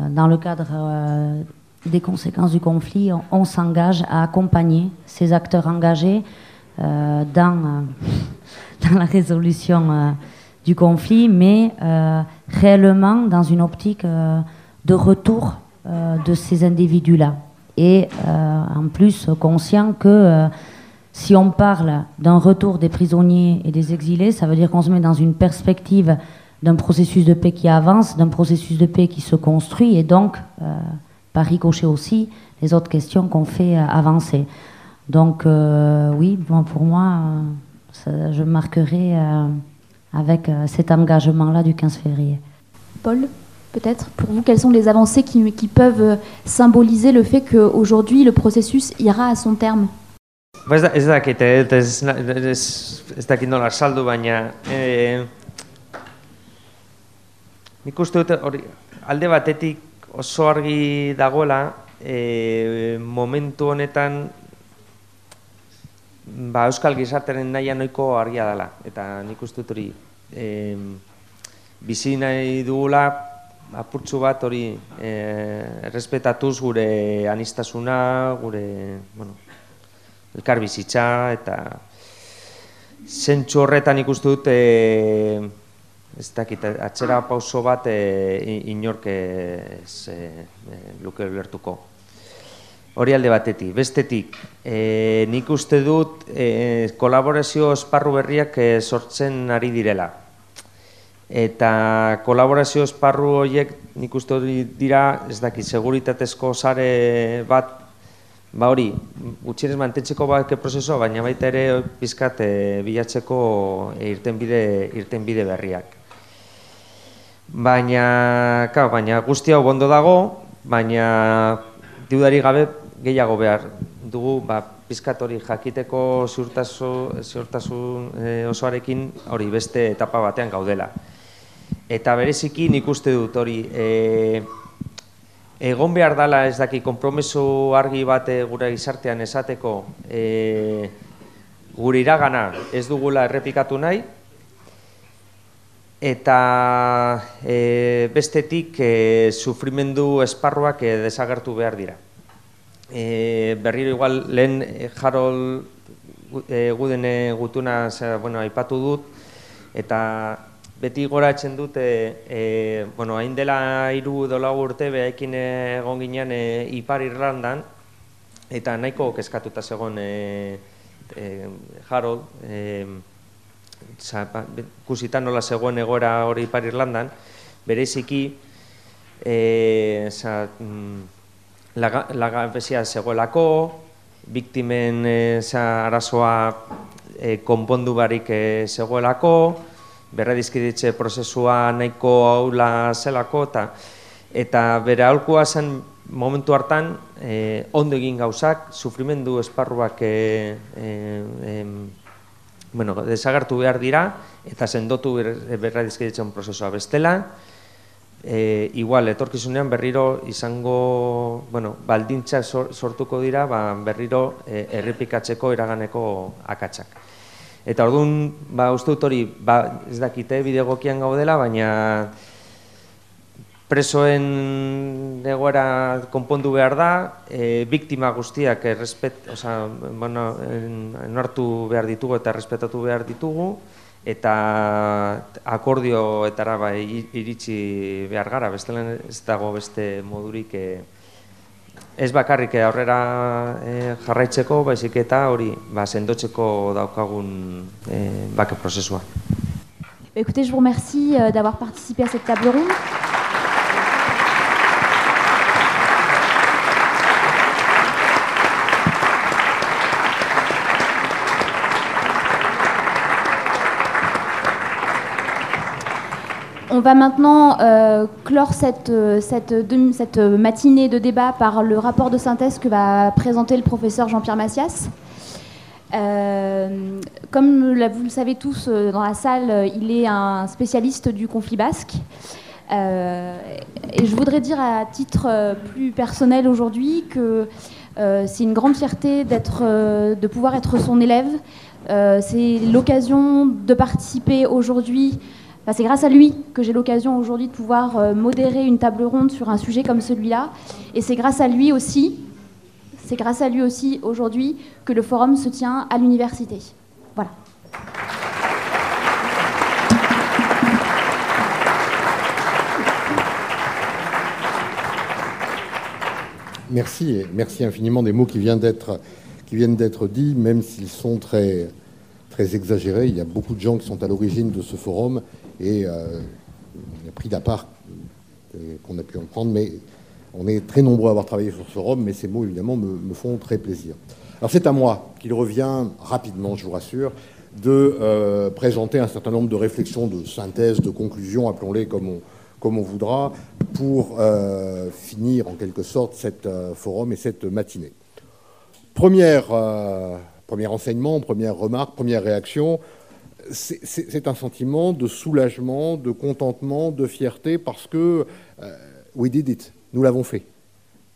dans le cadre des conséquences du conflit, on, s'engage à accompagner ces acteurs engagés dans, la résolution du conflit, mais réellement dans une optique de retour euh, de ces individus-là. Et euh, en plus, conscient que euh, si on parle d'un retour des prisonniers et des exilés, ça veut dire qu'on se met dans une perspective d'un processus de paix qui avance, d'un processus de paix qui se construit, et donc, par ricochet aussi, les autres questions qu'on fait avancer. Donc, oui, pour moi, je marquerai avec cet engagement-là du 15 février. Paul peut-être pour vous Quelles sont les avancées qui peuvent symboliser le fait qu'aujourd'hui le processus ira à son terme? Ba ez, ez dakit, ez, ez, ez dakit nola saldu, baina e, nik uste dut hori alde batetik oso argi dagoela e, momentu honetan ba, Euskal Gizarteren naia noiko argia dela. Eta nik uste dut hori e, bizi nahi dugula apurtzu bat hori e, errespetatuz gure anistasuna, gure bueno, elkar bizitza eta zentsu horretan ikustu dut e, ez dakit, atxera pauso bat e, inork ez e, luke ulertuko. Hori alde batetik. Bestetik, e, nik uste dut e, kolaborazio esparru berriak e, sortzen ari direla eta kolaborazio esparru horiek nik uste dira, ez daki, seguritatezko sare bat, ba hori, gutxienez mantentzeko bake prozesua, baina baita ere pizkat e, bilatzeko e, irtenbide, irtenbide berriak. Baina, ka, baina guzti hau bondo dago, baina diudari gabe gehiago behar dugu, ba, pizkat hori jakiteko ziurtasun, ziurtasun e, osoarekin hori beste etapa batean gaudela. Eta bereziki nik uste dut hori, e, egon behar dala ez daki konpromeso argi bat e, gure gizartean esateko e, gure iragana ez dugula errepikatu nahi, eta e, bestetik e, sufrimendu esparruak e, desagertu behar dira. E, berriro igual lehen e, jarol e, gudene gutuna bueno, aipatu dut, eta beti goratzen dute, e, bueno, hain dela hiru dola urte behaekin egon ginean e, Ipar Irlandan, eta nahiko kezkatuta zegoen e, e, Harold, e, ba, kusitan nola zegoen egora hori Ipar Irlandan, bereziki, e, za, mm, laga, laga bezia zegoelako, biktimen e, arazoa e, konpondu barik e, zegoelako, berredizkiditze prozesua nahiko haula zelako eta eta bere aholkua zen momentu hartan e, ondo egin gauzak, sufrimendu esparruak e, e, bueno, desagertu behar dira eta sendotu berredizkiditzen prozesua bestela. E, igual, etorkizunean berriro izango, bueno, baldintza sortuko dira, ba, berriro e, errepikatzeko iraganeko akatsak. Eta orduan, ba, uste dut hori, ba, ez dakite bidegokian gaudela, baina presoen egoera konpondu behar da, e, biktima guztiak errespet, oza, bueno, enartu behar ditugu eta errespetatu behar ditugu, eta akordioetara bai iritsi behar gara, bestelen ez dago beste modurik e, ez bakarrik aurrera e, jarraitzeko, baizik eta hori ba, sendotzeko daukagun e, bake prozesua. Écoutez, je vous remercie euh, d'avoir participé à cette table ronde. On va maintenant euh, clore cette, euh, cette, matinée de débat par le rapport de synthèse que va présenter le professeur Jean-Pierre Massias. Euh, comme vous le savez tous dans la salle, il est un spécialiste du conflit basque. et je voudrais dire à titre plus personnel aujourd'hui que c'est une grande fierté de pouvoir être son élève. c'est l'occasion de participer aujourd'hui c'est grâce à lui que j'ai l'occasion aujourd'hui de pouvoir euh, modérer une table ronde sur un sujet comme celui-là. Et c'est grâce à lui aussi, c'est grâce à lui aussi aujourd'hui que le forum se tient à l'université. Voilà. Merci, merci infiniment des mots qui viennent d'être dits, même s'ils sont très exagérés. Il y a beaucoup de gens qui sont à l'origine de ce forum et euh, on a pris part euh, qu'on a pu en prendre, mais on est très nombreux à avoir travaillé sur ce forum, mais ces mots, évidemment, me, font très plaisir. Alors c'est à moi qu'il revient rapidement, je vous rassure, de euh, présenter un certain nombre de réflexions, de synthèses, de conclusions, appelons-les comme on, comme on voudra, pour finir en quelque sorte cet forum et cette matinée. Première, premier enseignement, première remarque, première réaction, c'est un sentiment de soulagement, de contentement, de fierté, parce que euh, we did it, nous l'avons fait.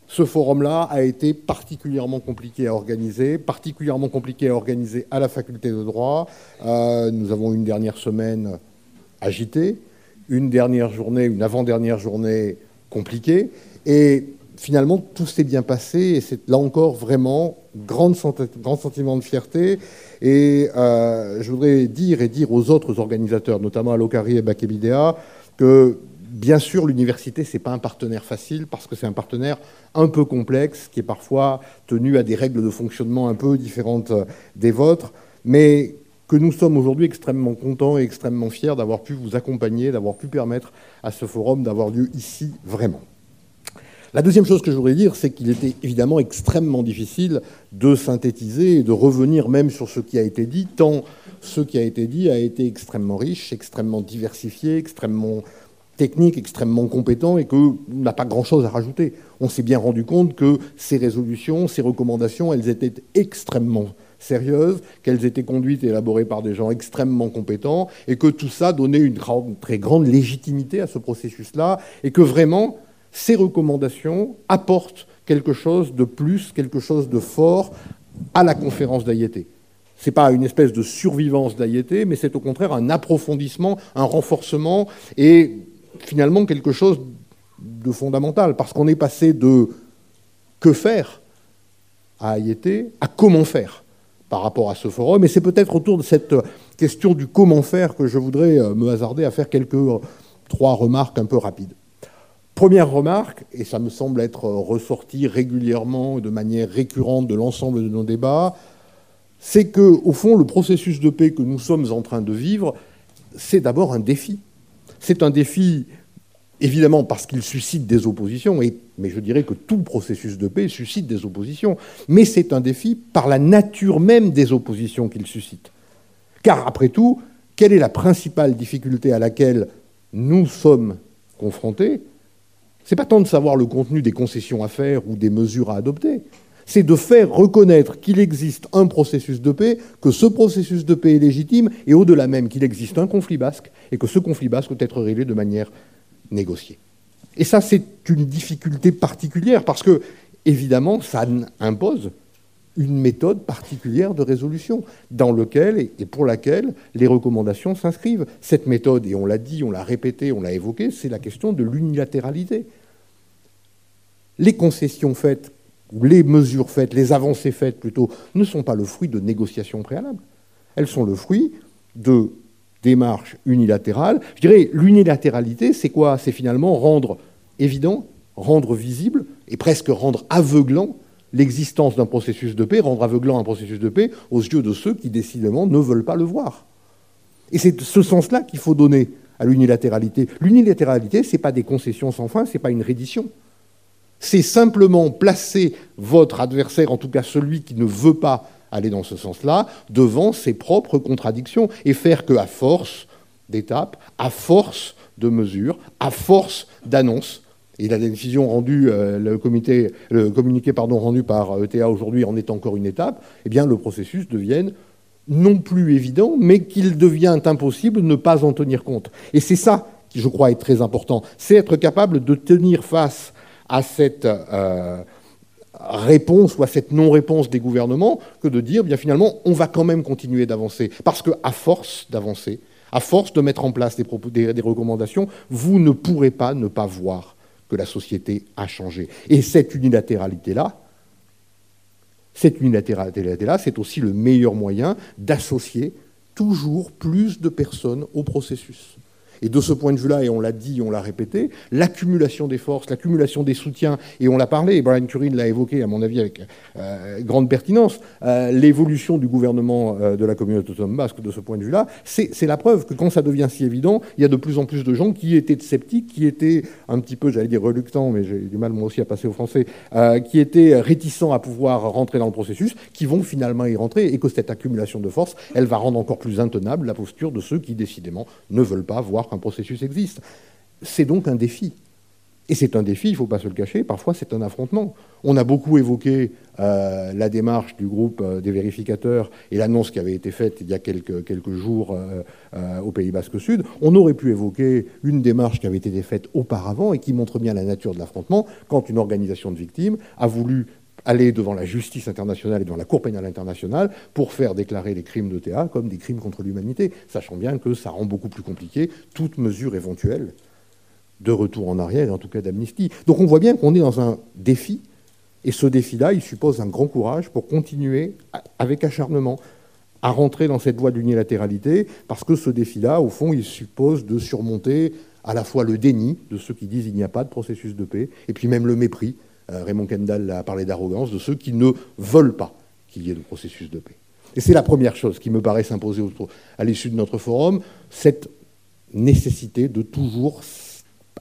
Ce forum-là a été particulièrement compliqué à organiser, particulièrement compliqué à organiser à la faculté de droit. Euh, nous avons une dernière semaine agitée, une dernière journée, une avant-dernière journée compliquée, et finalement tout s'est bien passé, et c'est là encore vraiment grand, sentiment de fierté. Et euh, je voudrais dire et dire aux autres organisateurs, notamment à Locari et Bakebidea, que bien sûr, l'université, ce n'est pas un partenaire facile parce que c'est un partenaire un peu complexe qui est parfois tenu à des règles de fonctionnement un peu différentes des vôtres, mais que nous sommes aujourd'hui extrêmement contents et extrêmement fiers d'avoir pu vous accompagner, d'avoir pu permettre à ce forum d'avoir lieu ici vraiment. La deuxième chose que je voudrais dire, c'est qu'il était évidemment extrêmement difficile de synthétiser et de revenir même sur ce qui a été dit, tant ce qui a été dit a été extrêmement riche, extrêmement diversifié, extrêmement technique, extrêmement compétent et qu'on n'a pas grand-chose à rajouter. On s'est bien rendu compte que ces résolutions, ces recommandations, elles étaient extrêmement sérieuses, qu'elles étaient conduites et élaborées par des gens extrêmement compétents, et que tout ça donnait une très grande légitimité à ce processus-là, et que vraiment, ces recommandations apportent quelque chose de plus, quelque chose de fort à la conférence d'Ayété. Ce n'est pas une espèce de survivance d'Ayété, mais c'est au contraire un approfondissement, un renforcement et finalement quelque chose de fondamental, parce qu'on est passé de que faire à Ayété à comment faire par rapport à ce forum. Et c'est peut-être autour de cette question du comment faire que je voudrais euh, me hasarder à faire quelques euh, trois remarques un peu rapides. Première remarque, et ça me semble être ressorti régulièrement, de manière récurrente de l'ensemble de nos débats, c'est que, au fond, le processus de paix que nous sommes en train de vivre, c'est d'abord un défi. C'est un défi, évidemment, parce qu'il suscite des oppositions, et, mais je dirais que tout processus de paix suscite des oppositions, mais c'est un défi par la nature même des oppositions qu'il suscite. Car, après tout, quelle est la principale difficulté à laquelle nous sommes confrontés? N'est pas tant de savoir le contenu des concessions à faire ou des mesures à adopter, c'est de faire reconnaître qu'il existe un processus de paix, que ce processus de paix est légitime, et au-delà même qu'il existe un conflit basque, et que ce conflit basque peut être réglé de manière négociée. Et ça, c'est une difficulté particulière, parce que, évidemment, ça impose une méthode particulière de résolution, dans laquelle et pour laquelle les recommandations s'inscrivent. Cette méthode, et on l'a dit, on l'a répété, on l'a évoqué, c'est la question de l'unilatéralité les concessions faites, les mesures faites, les avancées faites plutôt, ne sont pas le fruit de négociations préalables. Elles sont le fruit de démarches unilatérales. Je dirais, l'unilatéralité, c'est quoi? C'est finalement rendre évident, rendre visible et presque rendre aveuglant l'existence d'un processus de paix, rendre aveuglant un processus de paix aux yeux de ceux qui décidément ne veulent pas le voir. Et c'est ce sens-là qu'il faut donner à l'unilatéralité. L'unilatéralité, ce n'est pas des concessions sans fin, ce n'est pas une reddition c'est simplement placer votre adversaire, en tout cas celui qui ne veut pas aller dans ce sens-là, devant ses propres contradictions et faire qu'à force d'étapes, à force de mesures, à force d'annonces, et la décision rendue, euh, le, communiqué pardon, rendu par ETA aujourd'hui en est encore une étape, eh bien le processus devienne non plus évident, mais qu'il devient impossible de ne pas en tenir compte. Et c'est ça qui je crois est très important, c'est être capable de tenir face à cette euh, réponse ou à cette non-réponse des gouvernements que de dire, bien finalement, on va quand même continuer d'avancer. Parce qu'à force d'avancer, à force de mettre en place des, des recommandations, vous ne pourrez pas ne pas voir que la société a changé. Et cette unilatéralité-là, cette unilatéralité-là, c'est aussi le meilleur moyen d'associer toujours plus de personnes au processus. Et de ce point de vue-là, et on l'a dit, on l'a répété, l'accumulation des forces, l'accumulation des soutiens, et on l'a parlé, et Brian Curry l'a évoqué, à mon avis, avec euh, grande pertinence, euh, l'évolution du gouvernement euh, de la communauté autonome basque, de ce point de vue-là, c'est la preuve que quand ça devient si évident, il y a de plus en plus de gens qui étaient sceptiques, qui étaient un petit peu, j'allais dire reluctants, mais j'ai du mal moi aussi à passer au français, qui étaient réticents à pouvoir rentrer dans le processus, qui vont finalement y rentrer, et que cette accumulation de forces, elle va rendre encore plus intenable la posture de ceux qui, décidément, ne veulent pas voir qu'un processus existe. C'est donc un défi. Et c'est un défi, il ne faut pas se le cacher, parfois c'est un affrontement. On a beaucoup évoqué euh, la démarche du groupe euh, des vérificateurs et l'annonce qui avait été faite il y a quelques, quelques jours euh, au Pays Basque Sud. On aurait pu évoquer une démarche qui avait été faite auparavant et qui montre bien la nature de l'affrontement quand une organisation de victimes a voulu aller devant la justice internationale et devant la Cour pénale internationale pour faire déclarer les crimes de TA comme des crimes contre l'humanité, sachant bien que ça rend beaucoup plus compliqué toute mesure éventuelle de retour en arrière, et en tout cas d'amnistie. Donc on voit bien qu'on est dans un défi, et ce défi-là, il suppose un grand courage pour continuer avec acharnement à rentrer dans cette voie d'unilatéralité, parce que ce défi-là, au fond, il suppose de surmonter à la fois le déni de ceux qui disent qu'il n'y a pas de processus de paix, et puis même le mépris Raymond Kendall a parlé d'arrogance, de ceux qui ne veulent pas qu'il y ait de processus de paix. Et c'est la première chose qui me paraît s'imposer à l'issue de notre forum, cette nécessité de toujours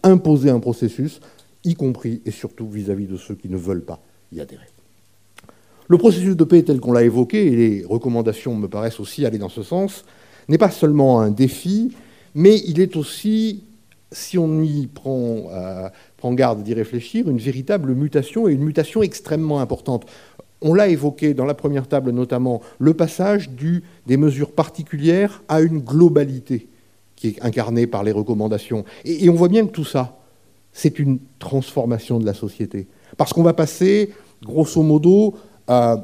imposer un processus, y compris et surtout vis-à-vis de ceux qui ne veulent pas y adhérer. Le processus de paix tel qu'on l'a évoqué, et les recommandations me paraissent aussi aller dans ce sens, n'est pas seulement un défi, mais il est aussi, si on y prend euh, prend garde d'y réfléchir, une véritable mutation et une mutation extrêmement importante. On l'a évoqué dans la première table notamment, le passage du, des mesures particulières à une globalité qui est incarnée par les recommandations. Et, on voit bien que tout ça, c'est une transformation de la société. Parce qu'on va passer, grosso modo, euh,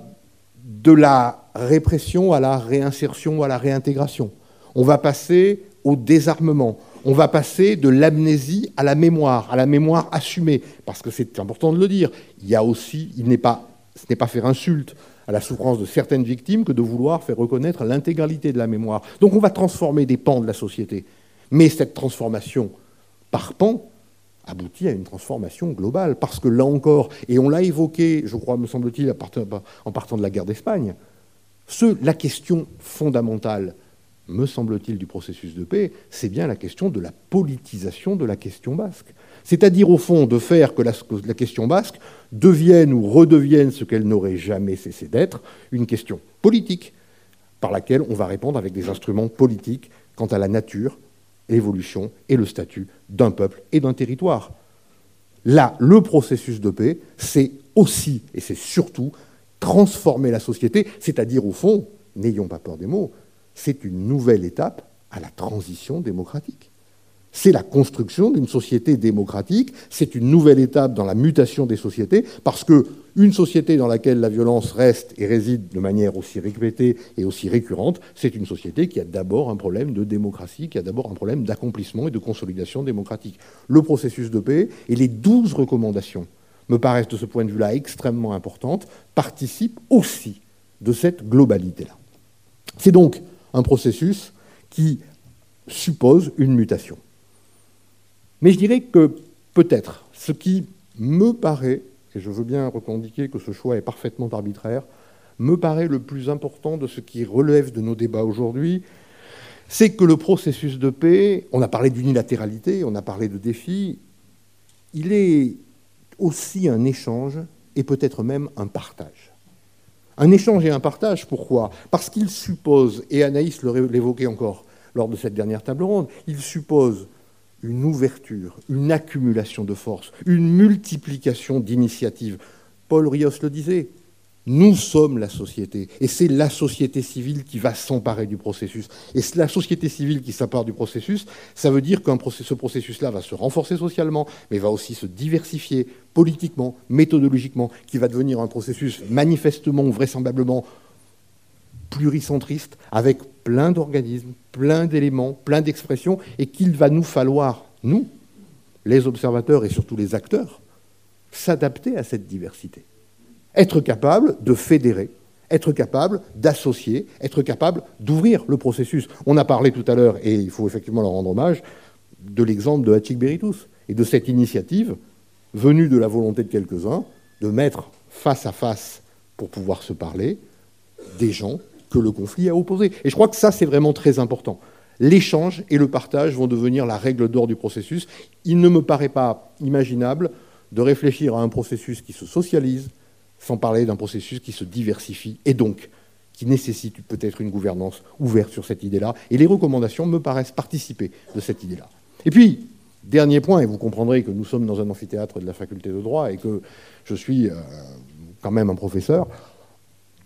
de la répression à la réinsertion, à la réintégration. On va passer au désarmement on va passer de l'amnésie à la mémoire, à la mémoire assumée, parce que c'est important de le dire. Il y a aussi, n'est pas, ce n'est pas faire insulte à la souffrance de certaines victimes que de vouloir faire reconnaître l'intégralité de la mémoire. Donc on va transformer des pans de la société. Mais cette transformation par pan aboutit à une transformation globale, parce que là encore, et on l'a évoqué, je crois, me semble-t-il, en partant de la guerre d'Espagne, la question fondamentale me semble-t-il, du processus de paix, c'est bien la question de la politisation de la question basque. C'est-à-dire, au fond, de faire que la, question basque devienne ou redevienne ce qu'elle n'aurait jamais cessé d'être, une question politique, par laquelle on va répondre avec des instruments politiques quant à la nature, l'évolution et le statut d'un peuple et d'un territoire. Là, le processus de paix, c'est aussi et c'est surtout transformer la société, c'est-à-dire, au fond, n'ayons pas peur des mots, c'est une nouvelle étape à la transition démocratique. C'est la construction d'une société démocratique, c'est une nouvelle étape dans la mutation des sociétés, parce qu'une société dans laquelle la violence reste et réside de manière aussi répétée et aussi récurrente, c'est une société qui a d'abord un problème de démocratie, qui a d'abord un problème d'accomplissement et de consolidation démocratique. Le processus de paix et les douze recommandations me paraissent de ce point de vue-là extrêmement importantes, participent aussi de cette globalité-là. C'est donc un processus qui suppose une mutation. Mais je dirais que peut-être ce qui me paraît, et je veux bien revendiquer que ce choix est parfaitement arbitraire, me paraît le plus important de ce qui relève de nos débats aujourd'hui, c'est que le processus de paix, on a parlé d'unilatéralité, on a parlé de défis, il est aussi un échange et peut-être même un partage. Un échange et un partage, pourquoi? Parce qu'il suppose, et Anaïs l'évoquait encore lors de cette dernière table ronde, il suppose une ouverture, une accumulation de forces, une multiplication d'initiatives. Paul Rios le disait, Nous sommes la société, et c'est la société civile qui va s'emparer du processus. Et la société civile qui s'empare du processus, ça veut dire que ce processus-là va se renforcer socialement, mais va aussi se diversifier politiquement, méthodologiquement, qui va devenir un processus manifestement, vraisemblablement pluricentriste, avec plein d'organismes, plein d'éléments, plein d'expressions, et qu'il va nous falloir, nous, les observateurs et surtout les acteurs, s'adapter à cette diversité être capable de fédérer, être capable d'associer, être capable d'ouvrir le processus. On a parlé tout à l'heure, et il faut effectivement leur rendre hommage, de l'exemple de Hachik Beritus et de cette initiative venue de la volonté de quelques-uns de mettre face à face, pour pouvoir se parler, des gens que le conflit a opposés. Et je crois que ça, c'est vraiment très important. L'échange et le partage vont devenir la règle d'or du processus. Il ne me paraît pas imaginable de réfléchir à un processus qui se socialise, sans parler d'un processus qui se diversifie et donc qui nécessite peut-être une gouvernance ouverte sur cette idée-là. Et les recommandations me paraissent participer de cette idée-là. Et puis, dernier point, et vous comprendrez que nous sommes dans un amphithéâtre de la faculté de droit et que je suis euh, quand même un professeur,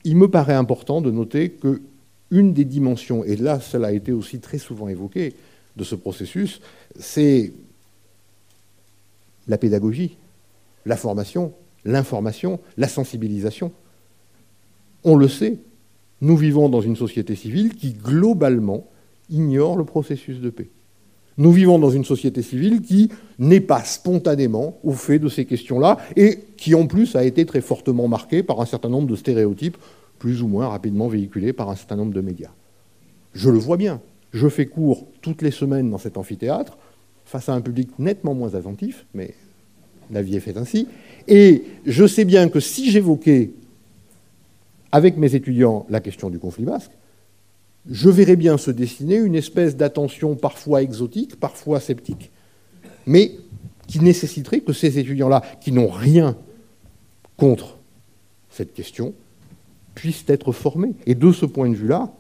il me paraît important de noter que une des dimensions, et là cela a été aussi très souvent évoqué de ce processus, c'est la pédagogie, la formation, l'information, la sensibilisation. On le sait, nous vivons dans une société civile qui, globalement, ignore le processus de paix. Nous vivons dans une société civile qui n'est pas spontanément au fait de ces questions-là et qui, en plus, a été très fortement marquée par un certain nombre de stéréotypes, plus ou moins rapidement véhiculés par un certain nombre de médias. Je le vois bien. Je fais cours toutes les semaines dans cet amphithéâtre, face à un public nettement moins attentif, mais la vie est faite ainsi. Et je sais bien que si j'évoquais avec mes étudiants la question du conflit basque, je verrais bien se dessiner une espèce d'attention parfois exotique, parfois sceptique, mais qui nécessiterait que ces étudiants-là, qui n'ont rien contre cette question, puissent être formés. Et de ce point de vue-là,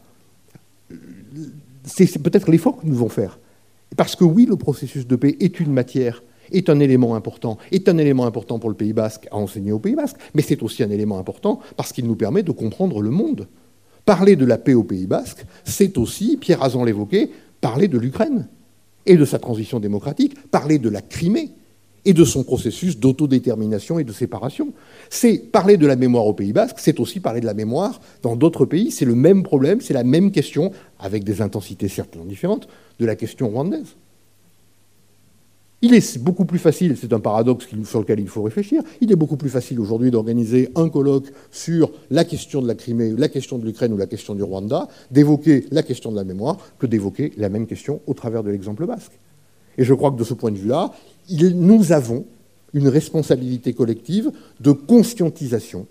c'est peut-être l'effort que nous devons faire. Parce que oui, le processus de paix est une matière est un élément important, est un élément important pour le Pays basque à enseigner au Pays basque, mais c'est aussi un élément important parce qu'il nous permet de comprendre le monde. Parler de la paix au Pays basque, c'est aussi, Pierre Azan l'évoquait, parler de l'Ukraine et de sa transition démocratique, parler de la Crimée et de son processus d'autodétermination et de séparation. C'est parler de la mémoire au Pays basque, c'est aussi parler de la mémoire dans d'autres pays. C'est le même problème, c'est la même question, avec des intensités certainement différentes, de la question rwandaise. Il est beaucoup plus facile, c'est un paradoxe sur lequel il faut réfléchir, il est beaucoup plus facile aujourd'hui d'organiser un colloque sur la question de la Crimée, la question de l'Ukraine ou la question du Rwanda, d'évoquer la question de la mémoire, que d'évoquer la même question au travers de l'exemple basque. Et je crois que de ce point de vue-là, nous avons une responsabilité collective de conscientisation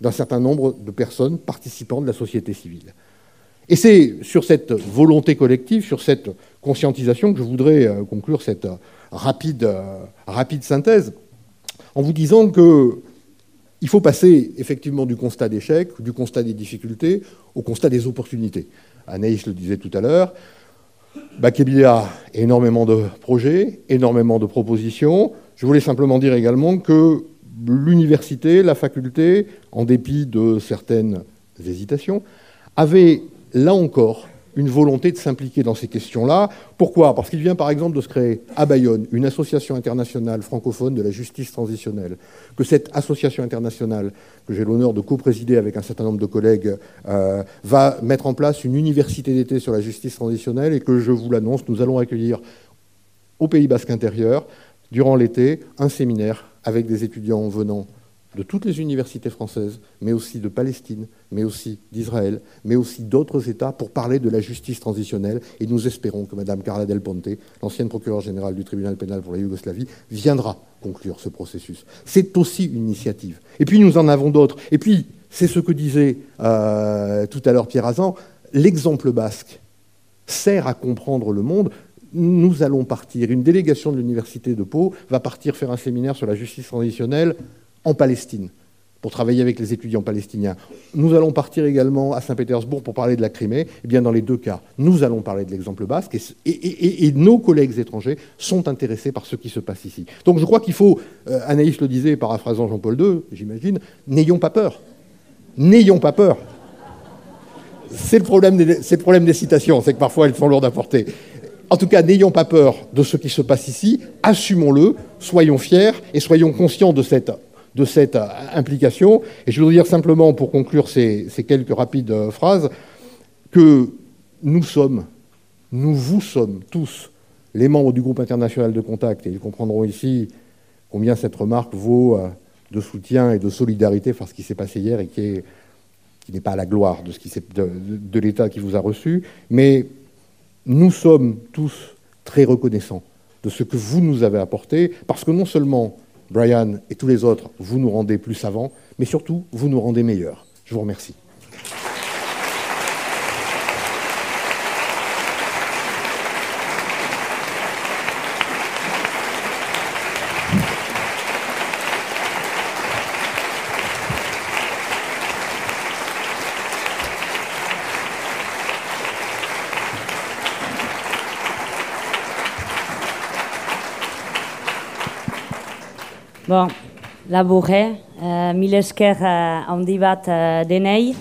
d'un certain nombre de personnes participant de la société civile. Et c'est sur cette volonté collective, sur cette conscientisation que je voudrais euh, conclure cette rapide, euh, rapide synthèse en vous disant qu'il faut passer effectivement du constat d'échec, du constat des difficultés, au constat des opportunités. Anaïs le disait tout à l'heure, Bakébia a énormément de projets, énormément de propositions. Je voulais simplement dire également que l'université, la faculté, en dépit de certaines hésitations, avait là encore une volonté de s'impliquer dans ces questions-là. Pourquoi? Parce qu'il vient par exemple de se créer à Bayonne une association internationale francophone de la justice transitionnelle. Que cette association internationale, que j'ai l'honneur de co-présider avec un certain nombre de collègues, euh, va mettre en place une université d'été sur la justice transitionnelle et que je vous l'annonce, nous allons accueillir au Pays basque intérieur, durant l'été, un séminaire avec des étudiants venant de toutes les universités françaises, mais aussi de Palestine, mais aussi d'Israël, mais aussi d'autres États pour parler de la justice transitionnelle. Et nous espérons que Mme Carla Del Ponte, l'ancienne procureure générale du tribunal pénal pour la Yougoslavie, viendra conclure ce processus. C'est aussi une initiative. Et puis nous en avons d'autres. Et puis, c'est ce que disait euh, tout à l'heure Pierre Azan, l'exemple basque sert à comprendre le monde nous allons partir. Une délégation de l'université de Pau va partir faire un séminaire sur la justice transitionnelle en Palestine pour travailler avec les étudiants palestiniens. Nous allons partir également à Saint-Pétersbourg pour parler de la Crimée. Eh bien, dans les deux cas, nous allons parler de l'exemple basque et, nos collègues étrangers sont intéressés par ce qui se passe ici. Donc je crois qu'il faut, euh, Anaïs le disait, paraphrasant Jean-Paul II, j'imagine, n'ayons pas peur. n'ayons pas peur. C'est le, problème des, le problème des citations, c'est que parfois elles sont lourdes à porter. En tout cas, n'ayons pas peur de ce qui se passe ici, assumons-le, soyons fiers et soyons conscients de cette, de cette implication. Et je voudrais dire simplement, pour conclure ces, quelques rapides euh, phrases, que nous sommes, nous vous sommes tous les membres du groupe international de contact, et ils comprendront ici combien cette remarque vaut euh, de soutien et de solidarité face à ce qui s'est passé hier et qui n'est pas à la gloire de l'État qui vous a reçu, mais nous sommes tous très reconnaissants de ce que vous nous avez apporté, parce que non seulement Brian et tous les autres, vous nous rendez plus savants, mais surtout, vous nous rendez meilleurs. Je vous remercie. Bon, laburre, uh, mil esker uh, handi bat uh, denei,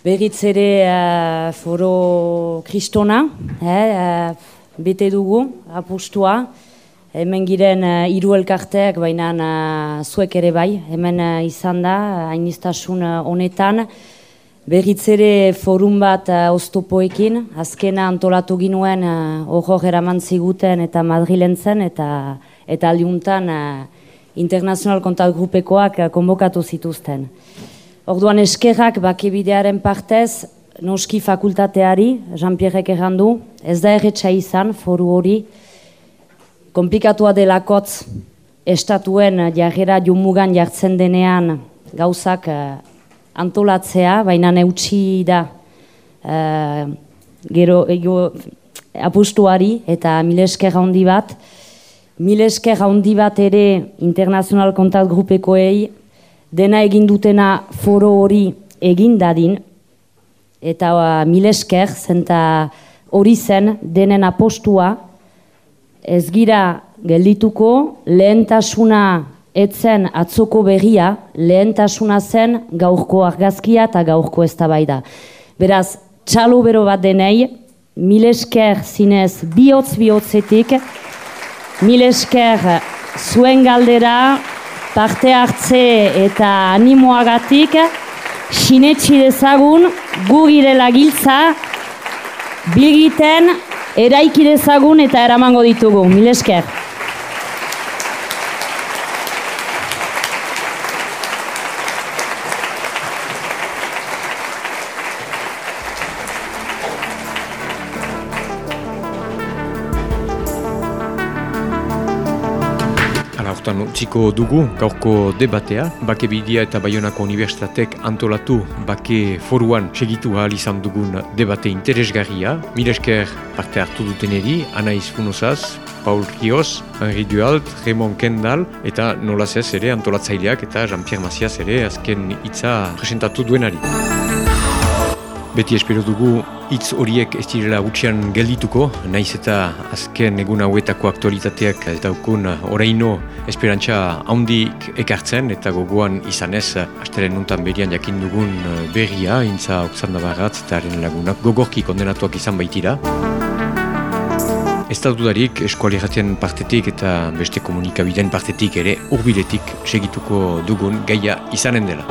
berriz ere uh, foro kristona, eh, uh, bete dugu, apustua, hemen giren uh, iru elkarteak, baina uh, zuek ere bai, hemen uh, izan da, hainiztasun uh, honetan, berriz ere forum bat uh, oztopoekin, azkena antolatu ginuen uh, horro eraman ziguten eta Madrilen zen, eta, eta aldiuntan uh, internazional kontak grupekoak eh, konbokatu zituzten. Orduan eskerrak bakibidearen partez, noski fakultateari, Jean-Pierrek errandu, ez da erretxa izan, foru hori, komplikatua delakotz estatuen jarrera jumugan jartzen denean gauzak uh, antolatzea, baina neutxi da uh, gero, ego, apustuari eta mile eskerra handi bat, Mil esker handi bat ere internazional kontat grupekoei dena egin dutena foro hori egin dadin eta uh, mil esker zenta hori zen denen apostua ez gira geldituko lehentasuna etzen atzoko berria lehentasuna zen gaurko argazkia eta gaurko eztabaida. Beraz, txalo bero bat denei, mil esker zinez bihotz-bihotzetik, Mil esker zuen galdera, parte hartze eta animoagatik, sinetxi dezagun, gu girela giltza, bilgiten, eraiki dezagun eta eramango ditugu. Mil esker. Utziko dugu gaurko debatea, bake bidea eta Bayonako Unibertsitatek antolatu bake foruan segitu ahal izan dugun debate interesgarria. Milesker parte hartu duten eri, Anaiz Funosaz, Paul Rios, Henri Dualt, Raymond Kendall eta nolazez ere antolatzaileak eta Jean-Pierre Macias ere azken hitza presentatu duenari. Beti espero dugu hitz horiek ez direla gutxian geldituko, naiz eta azken egun hauetako aktualitateak ez daukun oraino esperantza handik ekartzen eta gogoan izanez asteren nuntan berian jakin dugun berria, intza Oksanda Barratz eta haren lagunak gogorki kondenatuak izan baitira. Ez da dudarik eskualerratien partetik eta beste komunikabideen partetik ere urbiletik segituko dugun gaia izanen dela.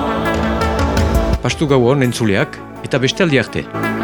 Pastu gau hon entzuleak, eta beste arte.